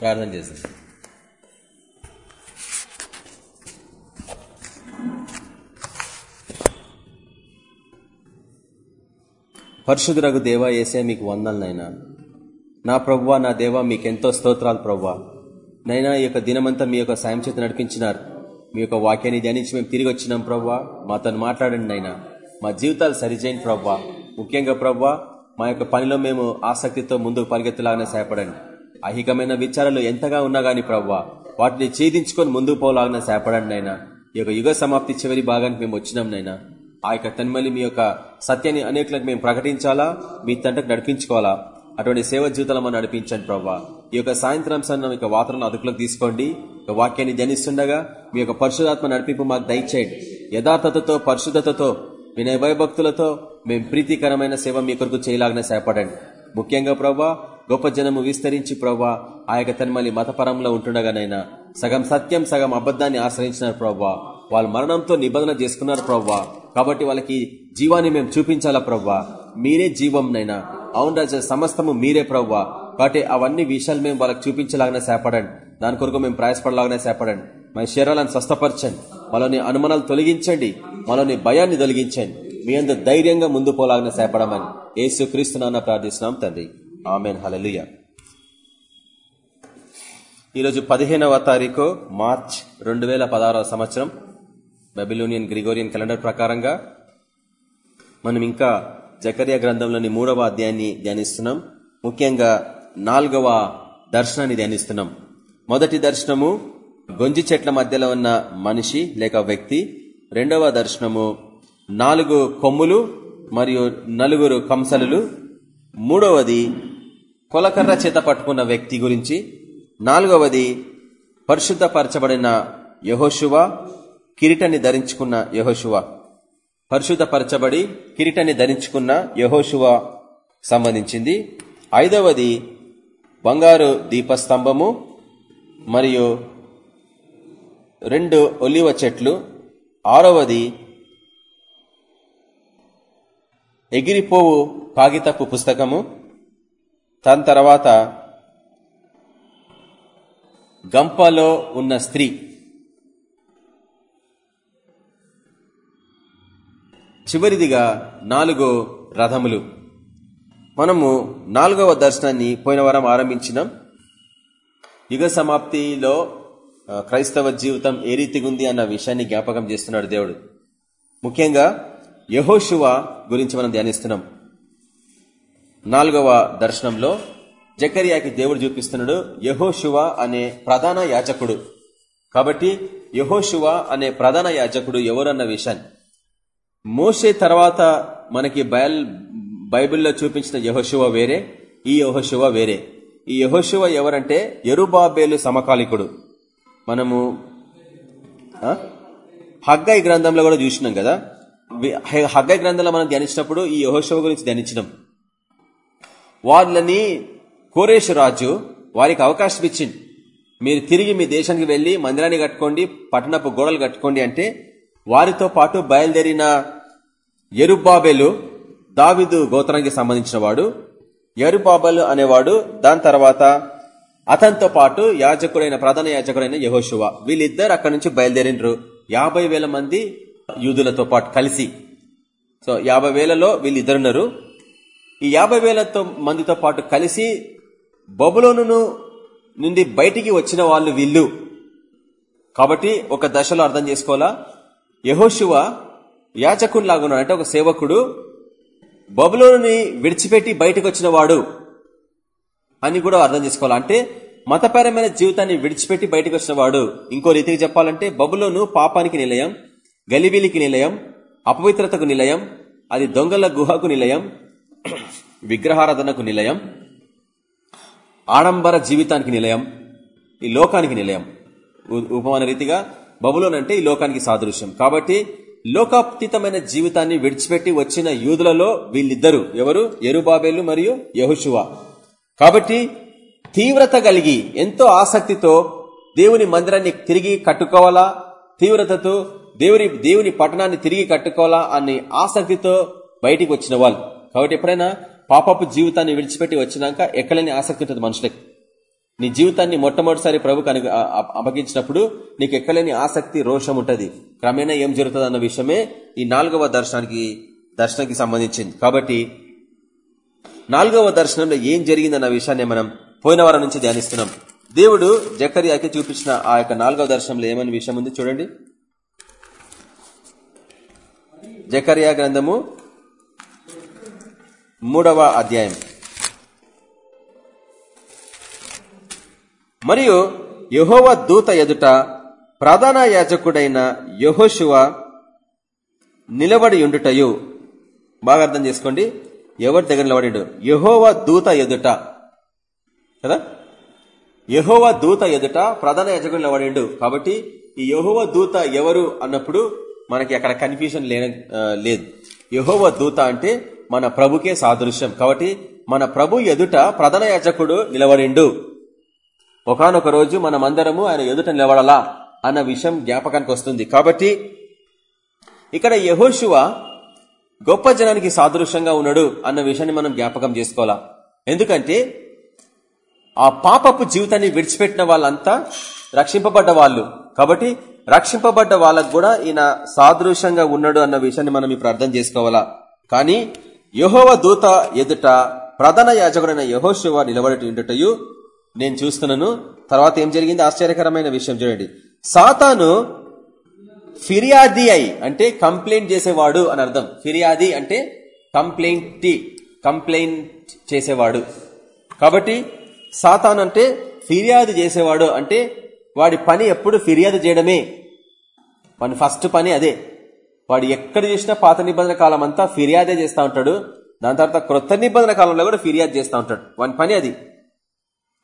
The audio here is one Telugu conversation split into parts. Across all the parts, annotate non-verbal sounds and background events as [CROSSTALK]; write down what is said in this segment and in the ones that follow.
ప్రార్థన చేసింది పరిశుద్ధురగు దేవా ఏసే మీకు వందలనైనా నా ప్రవ్వా నా దేవా మీకెంతో స్తోత్రాలు ప్రవ్వా. నైనా ఈ యొక్క దినమంతా మీ యొక్క సాయం చేతి నడిపించినారు. మీ యొక్క వాక్యాన్ని ధ్యానించి మేము తిరిగి వచ్చినాం ప్రవ్వా. మాతో మాట్లాడండి నైనా మా జీవితాలు సరిచేయండి ప్రవ్వా. ముఖ్యంగా ప్రవ్వా మా యొక్క పనిలో మేము ఆసక్తితో ముందుకు పరిగెత్తలాగానే సహాయపడండి. అహికమైన విచారాలు ఎంతగా ఉన్నా గాని ప్రవ్వా వాటిని ఛేదించుకొని ముందుకు పోలాగిన సేపడండి నైనా ఈ యొక్క యుగ సమాప్తి చివరి భాగానికి మేము వచ్చినాం నైనా ఆ యొక్క తన్మలి మీ యొక్క సత్యాన్ని అనేకలకు మేము ప్రకటించాలా మీ తండ్రికి నడిపించుకోవాలా? అటువంటి సేవ జీవితాలు మనం నడిపించండి ప్రవ్వా. ఈ యొక్క సాయంత్రం సన్న యొక్క వాతావరణం అదుపులోకి తీసుకోండి. వాక్యాన్ని ధ్యానిస్తుండగా మీ యొక్క పరిశుధాత్మ నడిపింపు మాకు దయచేయండి. యథార్థతతో పరిశుద్ధతతో వినయ భయభక్తులతో మేము ప్రీతికరమైన సేవ మీ కొరకు చేయలాగిన సేపడండి ముఖ్యంగా ప్రవ్వా గొప్ప జనము విస్తరించి ప్రవ్వా ఆ యొక్క తన్మలి మతపరంలో ఉంటుండగానైనా సగం సత్యం సగం అబద్దాన్ని ఆశ్రయించినారు ప్రవ్వా. వాళ్ళ మరణంతో నిబంధన చేసుకున్నారు ప్రవ్వా. కాబట్టి వాళ్ళకి జీవాన్ని మేము చూపించాలా ప్రవ్వా? మీరే జీవంనైనా. అవును రాజా సమస్తము మీరే ప్రవ్వా. కాబట్టి అవన్నీ విషయాలు మేము వాళ్ళకి చూపించలాగానే సేపడండి. దాని కొరకు మేము ప్రయాసపడలాగానే సేపడండి. మన శరీరాలను స్వస్థపరచండి. మనలోని అనుమానాలు తొలగించండి. మనలోని భయాన్ని తొలగించండి. మీ అందరు ధైర్యంగా ముందు పోలాగానే సేపడమని ఏసు క్రీస్తునాన్న ప్రార్థిస్తున్నాం తండ్రి. ఆమెన్ హలలుయ ఈరోజు పదిహేనవ తారీఖు మార్చ్ రెండు వేల పదహారవ సంవత్సరం. బెబిలోనియన్ గ్రిగోరియన్ క్యాలెండర్ ప్రకారంగా మనం ఇంకా జకరియా గ్రంథంలోని మూడవ అధ్యాయాన్ని ధ్యానిస్తున్నాం. ముఖ్యంగా నాలుగవ దర్శనాన్ని ధ్యానిస్తున్నాం. మొదటి దర్శనము గొంజి చెట్ల మధ్యలో ఉన్న మనిషి లేక వ్యక్తి. రెండవ దర్శనము నాలుగు కొమ్ములు మరియు నలుగురు కంసలు మూడవది కొలకర్ర చేత పట్టుకున్న వ్యక్తి గురించి నాలుగవది పరిశుద్ధపరచబడిన యహోశువ కిరీటాన్ని ధరించుకున్న యహోశువ పరిశుద్ధపరచబడి కిరీటాన్ని ధరించుకున్న యహోశువ సంబంధించింది. ఐదవది బంగారు దీపస్తంభము మరియు రెండు ఒలివ చెట్లు. ఆరవది ఎగిరిపోవు కాగితపు పుస్తకము. దాని తర్వాత గంపలో ఉన్న స్త్రీ చివరిదిగా నాలుగు రథములు. మనము నాలుగవ దర్శనాన్ని పోయిన వారం ఆరంభించినాం. యుగ సమాప్తిలో క్రైస్తవ జీవితం ఏ రీతిగా ఉంది అన్న విషయాన్ని జ్ఞాపకం చేస్తున్నాడు దేవుడు. ముఖ్యంగా యహోశివ గురించి మనం ధ్యానిస్తున్నాం. నాలుగవ దర్శనంలో జకరియాకి దేవుడు చూపిస్తున్నాడు యహోశువ అనే ప్రధాన యాజకుడు. కాబట్టి యహోశువ అనే ప్రధాన యాజకుడు ఎవరన్న విషయాన్ని మోసే తర్వాత మనకి బయల్ బైబిల్లో చూపించిన యహోశివ వేరే ఈ యహోశివ వేరే. ఈ యహోశివ ఎవరంటే ఎరుబాబేలు సమకాలికుడు. మనము హగ్గై గ్రంథంలో కూడా చూసినాం కదా. హగ్గై గ్రంథంలో మనం ధ్యానించినప్పుడు ఈ యహోశివ గురించి ధ్యానించినాం. వాళ్ళని కోరేష్ రాజు వారికి అవకాశం ఇచ్చింది మీరు తిరిగి మీ దేశానికి వెళ్ళి మందిరాన్ని కట్టుకోండి పట్టణపు గోడలు కట్టుకోండి అంటే వారితో పాటు బయలుదేరిన ఎరుబాబెలు దావిదు గోత్రానికి సంబంధించిన వాడు ఎరుబాబెలు అనేవాడు దాని తర్వాత అతనితో పాటు యాజకుడైన ప్రధాన యాజకుడైన యహోశువ వీళ్ళిద్దరు అక్కడి నుంచి బయలుదేరినరు యాభై వేల మంది యూదులతో పాటు కలిసి. సో యాభై వేలలో వీళ్ళిద్దరున్నారు. ఈ యాభై వేలతో మందితో పాటు కలిసి బబులోను నుండి బయటికి వచ్చిన వాళ్ళు వీళ్ళు. కాబట్టి ఒక దశలో అర్థం చేసుకోవాలా? యహోశివ యాచకుడు లాగున్నాడు అంటే ఒక సేవకుడు బబులోని విడిచిపెట్టి బయటకు వచ్చిన వాడు అని కూడా అర్థం చేసుకోవాలి? అంటే మతపరమైన జీవితాన్ని విడిచిపెట్టి బయటకు వచ్చిన వాడు. ఇంకో రీతికి చెప్పాలంటే బబులోను పాపానికి నిలయం గలిబిలికి నిలయం అపవిత్రతకు నిలయం అది దొంగల గుహకు నిలయం విగ్రహారాధనకు నిలయం ఆడంబర జీవితానికి నిలయం ఈ లోకానికి నిలయం. ఉపమాన రీతిగా బబులోన్ అంటే ఈ లోకానికి సాదృశ్యం. కాబట్టి లోకాతీతమైన జీవితాన్ని విడిచిపెట్టి వచ్చిన యూదులలో వీళ్ళిద్దరు ఎవరు? ఎరుబాబేలు మరియు యహుశువ కాబట్టి తీవ్రత కలిగి ఎంతో ఆసక్తితో దేవుని మందిరాన్ని తిరిగి కట్టుకోవాలా? తీవ్రతతో దేవుని దేవుని పట్టణాన్ని తిరిగి కట్టుకోవాలా? అనే ఆసక్తితో బయటికి వచ్చిన వాళ్ళు. కాబట్టి ఎప్పుడైనా పాపపు జీవితాన్ని విడిచిపెట్టి వచ్చినాక ఎక్కడని ఆసక్తి ఉంటుంది మనుషులకి. నీ జీవితాన్ని మొట్టమొదటిసారి ప్రభుకు అను అప్పగించినప్పుడు నీకు ఎక్కలేని ఆసక్తి రోషం ఉంటుంది. క్రమేణా ఏం జరుగుతుంది అన్న విషయమే ఈ నాలుగవ దర్శనానికి దర్శనానికి సంబంధించింది. కాబట్టి నాలుగవ దర్శనంలో ఏం జరిగిందన్న విషయాన్ని మనం పోయిన వారం నుంచి ధ్యానిస్తున్నాం. దేవుడు జకర్యాకి చూపించిన ఆ యొక్క నాలుగవ దర్శనంలో ఏమని విషయం ఉంది చూడండి. జకర్యా గ్రంథము మూడవ అధ్యాయం. మరియు యహోవ దూత ఎదుట ప్రధాన యాజకుడైన యహోశివ నిలబడి ఉండుటయు. బాగా అర్థం చేసుకోండి. ఎవరి దగ్గర నిలబడి యహోవ దూత ఎదుట. కదా? యహోవ దూత ఎదుట ప్రధాన యాజకుడు నిలబడిండు కాబట్టి ఈ యహోవ దూత ఎవరు అన్నప్పుడు మనకి అక్కడ కన్ఫ్యూజన్ లేదు. యహోవ దూత అంటే మన ప్రభుకే సాదృశ్యం. కాబట్టి మన ప్రభు ఎదుట ప్రధాన యాజకుడు నిలబడిండు. ఒకనొక రోజు మనమందరము ఆయన ఎదుట నిలబడాలా అన్న విషయం జ్ఞాపకానికి వస్తుంది. కాబట్టి ఇక్కడ యహోశివ గొప్ప జనానికి సాదృశ్యంగా ఉన్నాడు అన్న విషయాన్ని మనం జ్ఞాపకం చేసుకోవాలా. ఎందుకంటే ఆ పాపపు జీవితాన్ని విడిచిపెట్టిన వాళ్ళంతా రక్షింపబడ్డ వాళ్ళు. కాబట్టి రక్షింపబడ్డ వాళ్ళకు కూడా ఈయన సాదృశ్యంగా ఉన్నాడు అన్న విషయాన్ని మనం ఇప్పుడు అర్థం చేసుకోవాలా. కానీ యహోవ దూత ఎదుట ప్రధాన యాజకుడైన యహోశివ నిలబడి నేను చూస్తున్నాను. తర్వాత ఏం జరిగింది? ఆశ్చర్యకరమైన విషయం చూడండి. సాతాను ఫిర్యాది అయి అంటే కంప్లైంట్ చేసేవాడు అని అర్థం. ఫిర్యాది అంటే కంప్లైంట్ కంప్లైంట్ చేసేవాడు. కాబట్టి సాతాన్ అంటే ఫిర్యాదు చేసేవాడు అంటే వాడి పని ఎప్పుడు ఫిర్యాదు చేయడమే. వాడి ఫస్ట్ పని అదే. వాడు ఎక్కడ చేసినా పాత నిబంధన కాలం అంతా ఫిర్యాదే చేస్తూ ఉంటాడు. దాని తర్వాత క్రొత్త నిబంధన కాలంలో కూడా ఫిర్యాదు చేస్తూ ఉంటాడు. వాని పని అది.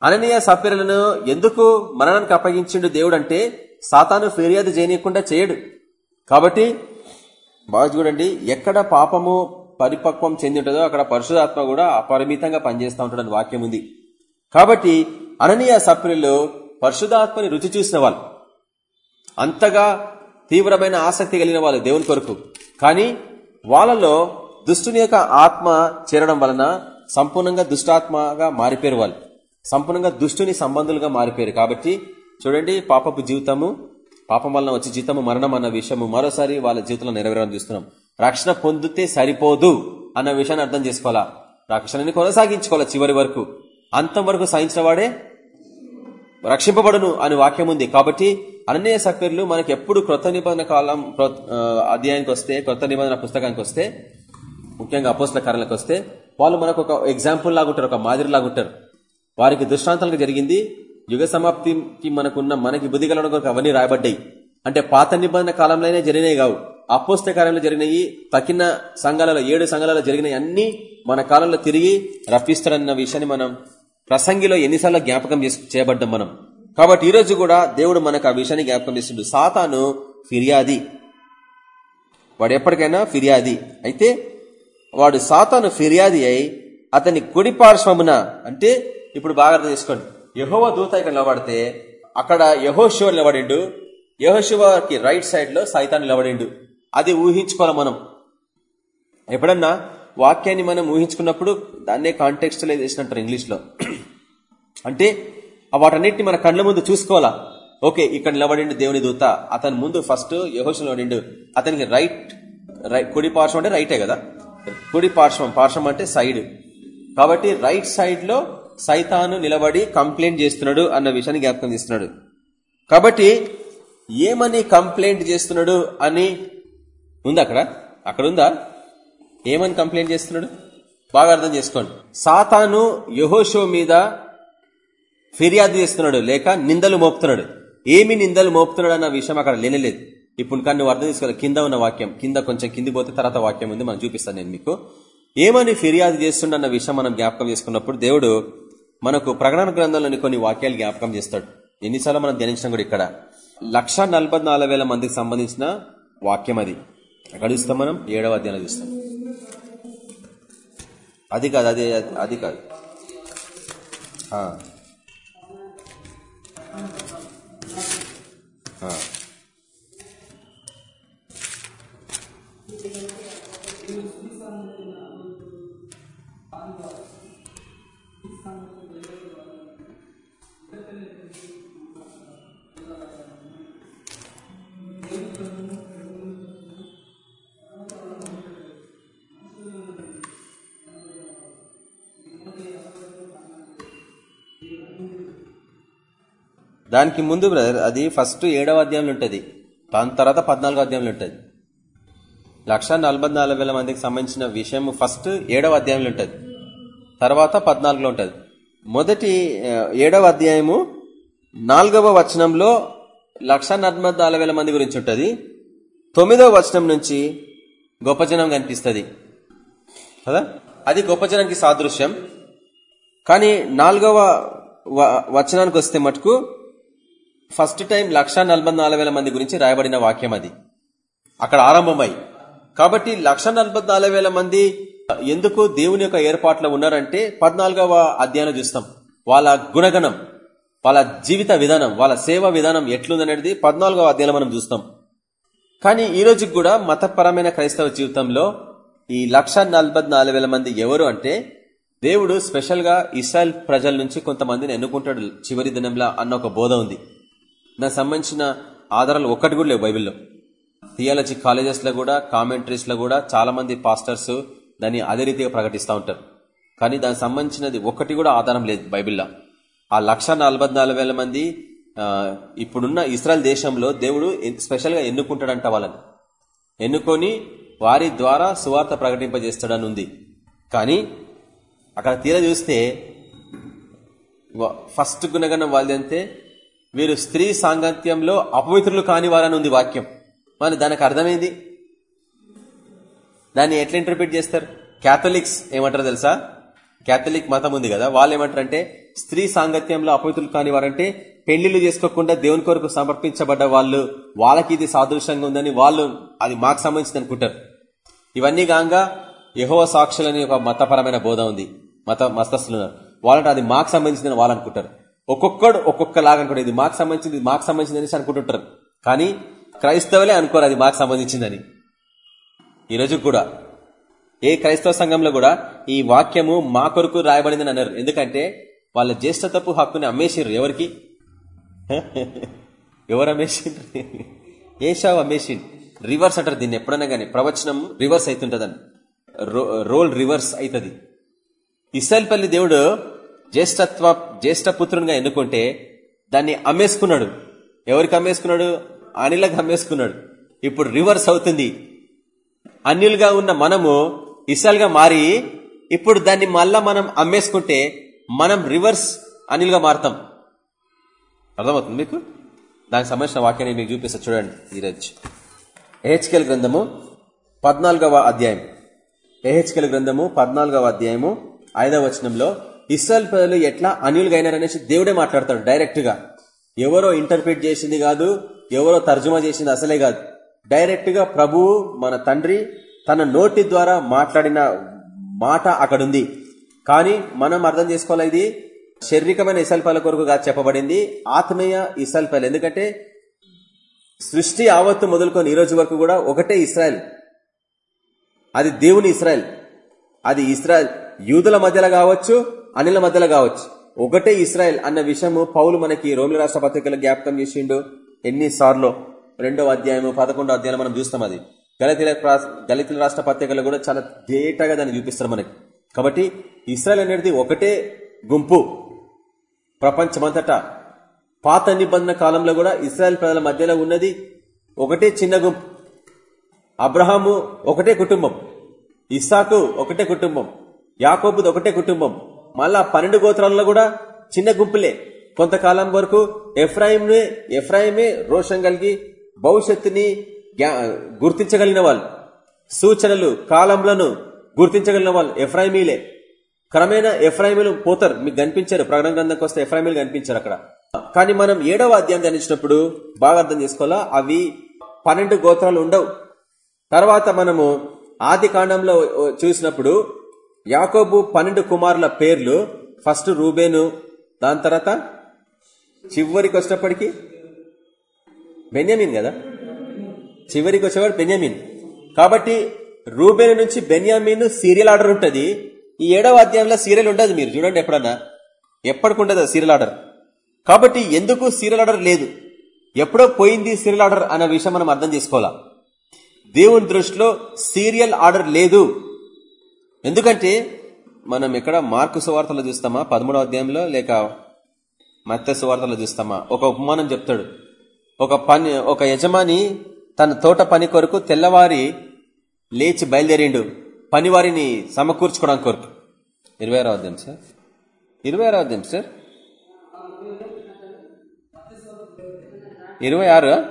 అననీయ సభ్యులను ఎందుకు మరణానికి అప్పగించిండు దేవుడు అంటే సాతాను ఫిర్యాదు చేయనీయకుండా చేయడు. కాబట్టి బాగా చూడండి ఎక్కడ పాపము పరిపక్వం చెంది ఉంటుందో అక్కడ పరిశుధాత్మ కూడా అపరిమితంగా పనిచేస్తూ ఉంటాడని వాక్యం ఉంది. కాబట్టి అననీయ సభ్యులు పరిశుధాత్మని రుచి చూసిన వాళ్ళు. అంతగా తీవ్రమైన ఆసక్తి కలిగిన వాళ్ళు దేవుని కొరకు. కానీ వాళ్ళలో దుష్టుని యొక్క ఆత్మ చేరడం వలన సంపూర్ణంగా దుష్టాత్మగా మారిపోయారు వాళ్ళు. సంపూర్ణంగా దుష్టుని సంబంధులుగా మారిపోయారు. కాబట్టి చూడండి పాపపు జీవితము పాపం వలన వచ్చే జీతము మరణం అన్న విషయము మరోసారి వాళ్ళ జీవితంలో నెరవేరని చూస్తున్నాం. రక్షణ పొందితే సరిపోదు అన్న విషయాన్ని అర్థం చేసుకోవాలా? రక్షణని కొనసాగించుకోవాలా చివరి వరకు? అంతం వరకు సాధించిన వాడే రక్షింపబడును అని వాక్యం ఉంది. కాబట్టి అన్నయ్య సభ్యులు మనకి ఎప్పుడు క్రొత్త నిబంధన కాలం అధ్యాయానికి వస్తే క్రొత్త నిబంధన పుస్తకానికి వస్తే ముఖ్యంగా అపోస్ల కార్యాలకు వస్తే వాళ్ళు మనకు ఒక ఎగ్జాంపుల్ లాగుంటారు ఒక మాదిరి లాగుంటారు వారికి దృష్టాంతాలకు జరిగింది యుగ సమాప్తికి మనకున్న మనకి బుద్ధి కలవడం కొరకు అవన్నీ రాయబడ్డాయి. అంటే పాత నిబంధన కాలంలోనే జరిగినాయి కావు. అపోస్త కార్యంలో జరిగినాయి తక్కిన సంఘాలలో ఏడు సంఘాలలో జరిగినాయి అన్ని మన కాలంలో తిరిగి రప్పిస్తారన్న విషయాన్ని మనం ప్రసంగిలో ఎన్నిసార్లు జ్ఞాపకం చేయబడ్డం మనం. కాబట్టి ఈరోజు కూడా దేవుడు మనకు ఆ విషయాన్ని జ్ఞాపకం చేస్తుండు. సాతాను ఫిర్యాది. వాడు ఎప్పటికైనా ఫిర్యాది. అయితే వాడు సాతాను ఫిర్యాది అయి అతని కుడి పార్శ్వమున అంటే ఇప్పుడు బాగా అర్థం చేసుకోండి. యహోవ దూత ఇక్కడ నిలబడితే అక్కడ యహోశివ నిలబడిండు. యహోశివకి రైట్ సైడ్లో సైతాన్ నిలబడిండు. అది ఊహించుకోవాలి మనం. ఎప్పుడన్నా వాక్యాన్ని మనం ఊహించుకున్నప్పుడు దాన్నే కాంటెక్స్ట్లో చేసినట్టారు ఇంగ్లీష్లో. అంటే వాటన్నిటిని మన కళ్ళ ముందు చూసుకోవాలా? ఓకే ఇక్కడ నిలబడిండు దేవుని దూత. అతని ముందు ఫస్ట్ యహోషన్ నిలబడిండు. అతనికి రైట్ కుడి పార్శ్వం అంటే రైటే కదా? కుడి పార్శ్వం పార్శ్వం అంటే సైడ్. కాబట్టి రైట్ సైడ్లో సైతాను నిలబడి కంప్లైంట్ చేస్తున్నాడు అన్న విషయాన్ని జ్ఞాపకం చేస్తున్నాడు. కాబట్టి ఏమని కంప్లైంట్ చేస్తున్నాడు అని ఉంది అక్కడ? అక్కడ ఉందా? ఏమని కంప్లైంట్ చేస్తున్నాడు? బాగా అర్థం చేసుకోండి. సాతాను యహోషో మీద ఫిర్యాదు చేస్తున్నాడు లేక నిందలు మోపుతున్నాడు. ఏమి నిందలు మోపుతున్నాడు అన్న విషయం అక్కడ లేనలేదు. ఇప్పుడు కానీ నువ్వు అర్థం చేసుకోవాలి. కింద ఉన్న వాక్యం కింద కొంచెం కింది పోతే తర్వాత వాక్యం ఉంది మనం చూపిస్తాను నేను మీకు. ఏమని ఫిర్యాదు చేస్తుండన్న విషయం మనం జ్ఞాపకం చేసుకున్నప్పుడు దేవుడు మనకు ప్రకటన గ్రంథంలోని కొన్ని వాక్యాలు జ్ఞాపకం చేస్తాడు. ఎన్నిసార్లు మనం ధ్యానించడం కూడా ఇక్కడ. లక్ష మందికి సంబంధించిన వాక్యం అది. ఎక్కడ చూస్తాం మనం? ఏడవ అధ్యాయం చూస్తాం. అది కాదు అది అది కాదు. 아. 아. దానికి ముందు బ్రదర్ అది ఫస్ట్ ఏడవ అధ్యాయంలో ఉంటుంది. దాని తర్వాత పద్నాలుగో అధ్యాయంలో ఉంటుంది. లక్ష వేల మందికి సంబంధించిన విషయం ఫస్ట్ ఏడవ అధ్యాయంలో ఉంటుంది. తర్వాత పద్నాలుగులో ఉంటుంది. మొదటి ఏడవ అధ్యాయము నాలుగవ వచనంలో లక్ష వేల మంది గురించి ఉంటుంది. తొమ్మిదవ వచనం నుంచి గొప్ప జనం కనిపిస్తుంది. కదా? అది గొప్ప జనానికి సాదృశ్యం. కానీ నాలుగవ వచనానికి వస్తే మటుకు ఫస్ట్ టైం లక్ష వేల మంది గురించి రాయబడిన వాక్యం అది. అక్కడ ఆరంభమై కాబట్టి లక్ష వేల మంది ఎందుకు దేవుని యొక్క ఏర్పాట్లో ఉన్నారంటే పద్నాలుగవ అధ్యాయం చూస్తాం. వాళ్ళ గుణగణం వాళ్ళ జీవిత విధానం వాళ్ళ సేవ విధానం ఎట్లుందనేది పద్నాలుగవ అధ్యాయంలో మనం చూస్తాం. కానీ ఈ రోజుకి కూడా మతపరమైన క్రైస్తవ జీవితంలో ఈ లక్ష వేల మంది ఎవరు అంటే దేవుడు స్పెషల్గా ఇస్రాయల్ ప్రజల నుంచి కొంతమందిని ఎన్నుకుంటాడు చివరి దినంలా అన్న ఒక బోధ ఉంది. దానికి సంబంధించిన ఆధారాలు ఒక్కటి కూడా లేవు బైబిల్లో. థియాలజీ కాలేజెస్లో కూడా కామెంటరీస్లో కూడా చాలా మంది పాస్టర్స్ దాన్ని అదే రీతిగా ప్రకటిస్తూ ఉంటారు. కానీ దానికి సంబంధించినది ఒక్కటి కూడా ఆధారం లేదు బైబిల్లో. ఆ లక్ష వేల మంది ఇప్పుడున్న ఇస్రాయల్ దేశంలో దేవుడు స్పెషల్గా ఎన్నుకుంటాడంట వాళ్ళని. ఎన్నుకొని వారి ద్వారా సువార్త ప్రకటింపజేస్తాడని ఉంది కానీ అక్కడ తీర చూస్తే ఫస్ట్ గుణగణం వాళ్ళదంతే వీరు స్త్రీ సాంగత్యంలో అపవిత్రులు కాని వారని ఉంది వాక్యం. మరి దానికి అర్థమైంది? దాన్ని ఎట్లా ఇంటర్ప్రిట్ చేస్తారు? క్యాథలిక్స్ ఏమంటారు తెలుసా? క్యాథలిక్ మతం ఉంది కదా వాళ్ళు ఏమంటారంటే స్త్రీ సాంగత్యంలో అపవిత్రులు కాని వారంటే పెళ్ళిళ్ళు చేసుకోకుండా దేవుని కొరకు సమర్పించబడ్డ వాళ్ళు వాళ్ళకి ఇది సాదృశ్యంగా ఉందని వాళ్ళు అది మాకు సంబంధించింది అనుకుంటారు. ఇవన్నీ కాగా యహోవ సాక్షులని ఒక మతపరమైన బోధ ఉంది. మత మస్తస్తులు ఉన్నారు వాళ్ళంటే అది మాకు సంబంధించిందని వాళ్ళు అనుకుంటారు. ఒక్కొక్కడు ఒక్కొక్క లాగా ఇది మాకు సంబంధించింది మాకు సంబంధించింది అనేసి అనుకుంటుంటారు. కానీ క్రైస్తవులే అనుకోరు అది మాకు సంబంధించిందని. ఈ రోజు కూడా ఏ క్రైస్తవ సంఘంలో కూడా ఈ వాక్యము మా కొరకు రాయబడిందని అన్నారు. ఎందుకంటే వాళ్ళ జ్యేష్ఠతపు హక్కుని అమ్మేసిర్రు. ఎవరికి? [LAUGHS] ఎవరు అమ్మేసిండ్రు [LAUGHS] ఏషావు అమ్మేసిండ్ రివర్స్ అంటారు దీన్ని ఎప్పుడైనా కానీ. ప్రవచనం రివర్స్ అవుతుంటదని రోల్ రివర్స్ అవుతుంది ఇస్రాయల్పల్లి దేవుడు జ్యేష్ఠత్వ జ్యేష్ఠ పుత్రునిగా ఎన్నుకుంటే దాన్ని అమ్మేసుకున్నాడు. ఎవరికి అమ్మేసుకున్నాడు? అనిలకు అమ్మేసుకున్నాడు. ఇప్పుడు రివర్స్ అవుతుంది. అన్యులుగా ఉన్న మనము ఇస్రాయల్గా మారి ఇప్పుడు దాన్ని మళ్ళా మనం అమ్మేసుకుంటే మనం రివర్స్ అనిల్గా మారుతాం. అర్థమవుతుంది మీకు? దానికి సంబంధించిన వాక్యాన్ని మీకు చూపిస్తా. చూడండి ఈరోజు. ఎహెచ్కెల్ గ్రంథము పద్నాలుగవ అధ్యాయం. ఎహెచ్కెల్ గ్రంథము పద్నాలుగవ అధ్యాయము ఐదవ వచనంలో ఇస్రాయల్ ప్రజలు ఎట్లా అన్యులుగా దేవుడే మాట్లాడతాడు డైరెక్ట్గా ఎవరో ఇంటర్ప్రిట్ చేసింది కాదు ఎవరో తర్జుమా చేసింది అసలే కాదు. డైరెక్ట్గా ప్రభువు మన తండ్రి తన నోటి ద్వారా మాట్లాడిన మాట అక్కడుంది. కానీ మనం అర్థం చేసుకోవాలి ఇది? శారీరకమైన ఇసల్పాల కొరకుగా చెప్పబడింది. ఆత్మీయ ఇసల్పాలు ఎందుకంటే సృష్టి ఆవత్తు మొదలుకొని ఈ రోజు వరకు కూడా ఒకటే ఇస్రాయల్. అది దేవుని ఇస్రాయల్. అది ఇస్రాయల్. యూదుల మధ్యలో కావచ్చు అనిల మధ్యలో కావచ్చు. ఒకటే ఇస్రాయల్ అన్న విషయము పౌలు మనకి రోమిల రాష్ట్ర పత్రికలో జ్ఞాపకం చేసిండు. ఎన్నిసార్లు? రెండవ అధ్యాయము పదకొండో అధ్యాయం మనం చూస్తాం అది. దళితుల దళితుల రాష్ట్ర పత్రికలో కూడా చాలా డేటాగా దాన్ని చూపిస్తారు మనకి. కాబట్టి ఇస్రాయల్ అనేది ఒకటే గుంపు. ప్రపంచమంతటా. పాత నిబంధన కాలంలో కూడా ఇస్రాయల్ ప్రజల మధ్యలో ఉన్నది ఒకటే చిన్న గుంపు. అబ్రహాము ఒకటే కుటుంబం. ఇస్సాకు ఒకటే కుటుంబం. యాకోబుది ఒకటే కుటుంబం. మళ్ళా పన్నెండు గోత్రాల్లో కూడా చిన్న గుంపులే. కొంతకాలం వరకు ఎఫ్రాయిమే ఎఫ్రాయిమే రోషం కలిగి భవిష్యత్తుని గుర్తించగలిగిన వాళ్ళు. సూచనలు కాలంలను గుర్తించగలిగిన వాళ్ళు ఎఫ్రాయిమీలే. క్రమేణా ఎఫ్రాయిమీలు పోతారు. మీకు కనిపించారు. ప్రకటన గ్రంథంకి వస్తే ఎఫ్రాయిమీలు కనిపించారు అక్కడ. కానీ మనం ఏడవ అధ్యాయం ధ్యానించినప్పుడు బాగా అర్థం చేసుకోవాలా? అవి పన్నెండు గోత్రాలు ఉండవు. తర్వాత మనము ఆది కాండంలో చూసినప్పుడు యాకోబు పన్నెండు కుమారుల పేర్లు ఫస్ట్ రూబేను దాని తర్వాత చివరికి వచ్చినప్పటికీ బెన్యామిన్ కదా? చివరికి వచ్చేవాడు బెన్యామిన్. కాబట్టి రూబేను నుంచి బెన్యామిన్ సీరియల్ ఆర్డర్ ఉంటుంది. ఈ ఏడవ అధ్యాయంలో సీరియల్ ఉండదు మీరు చూడండి ఎప్పుడన్నా. ఎప్పటికి ఉండదు సీరియల్ ఆర్డర్. కాబట్టి ఎందుకు సీరియల్ ఆర్డర్ లేదు? ఎప్పుడో పోయింది సీరియల్ ఆర్డర్ అన్న విషయం మనం అర్థం చేసుకోవాలా. దేవుని దృష్టిలో సీరియల్ ఆర్డర్ లేదు. ఎందుకంటే మనం ఇక్కడ మార్కు సువార్తలు చూస్తామా? పదమూడవ అధ్యాయంలో లేక మత్స్య సువార్తలు చూస్తామా? ఒక ఉపమానం చెప్తాడు. ఒక పని ఒక యజమాని తన తోట పని కొరకు తెల్లవారి లేచి బయలుదేరిండు. పనివారిని సమకూర్చుకోవడానికి కొరకు. ఇరవై ఆరో అధ్యాయం సార్. ఇరవై ఆరో అధ్యాయం సార్. ఇరవై ఆరు?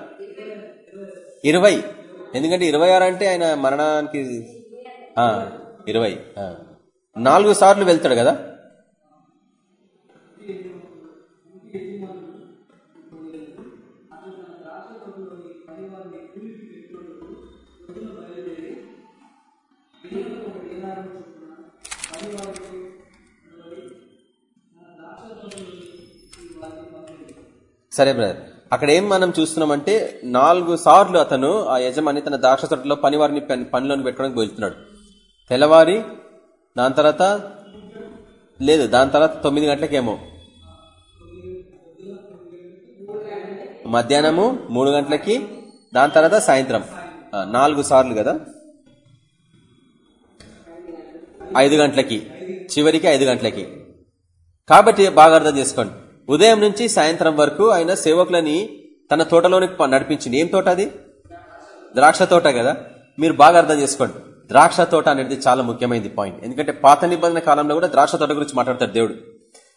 ఇరవై. ఎందుకంటే ఇరవై ఆరు అంటే ఆయన మరణానికి ఇరవై. నాలుగు సార్లు వెళ్తాడు కదా? సరే బ్రదర్. అక్కడ ఏం మనం చూస్తున్నామంటే నాలుగు సార్లు అతను ఆ యజమాని తన ద్రాక్ష తోటలో పనివారిని పని- పనిలోని పెట్టుకోవడానికి పోతున్నాడు తెల్లవారి దాని తర్వాత లేదు దాని తర్వాత తొమ్మిది గంటలకేమో. మధ్యాహ్నము మూడు గంటలకి దాని తర్వాత సాయంత్రం. నాలుగు సార్లు కదా? ఐదు గంటలకి చివరికి ఐదు గంటలకి. కాబట్టి బాగా అర్థం చేసుకోండి. ఉదయం నుంచి సాయంత్రం వరకు ఆయన సేవకులని తన తోటలోనికి నడిపించింది. ఏం తోట అది? ద్రాక్ష తోట కదా? మీరు బాగా అర్థం చేసుకోండి. ద్రాక్ష తోట అనేది చాలా ముఖ్యమైనది పాయింట్. ఎందుకంటే పాత నిబంధన కాలంలో కూడా ద్రాక్ష తోట గురించి మాట్లాడతాడు దేవుడు.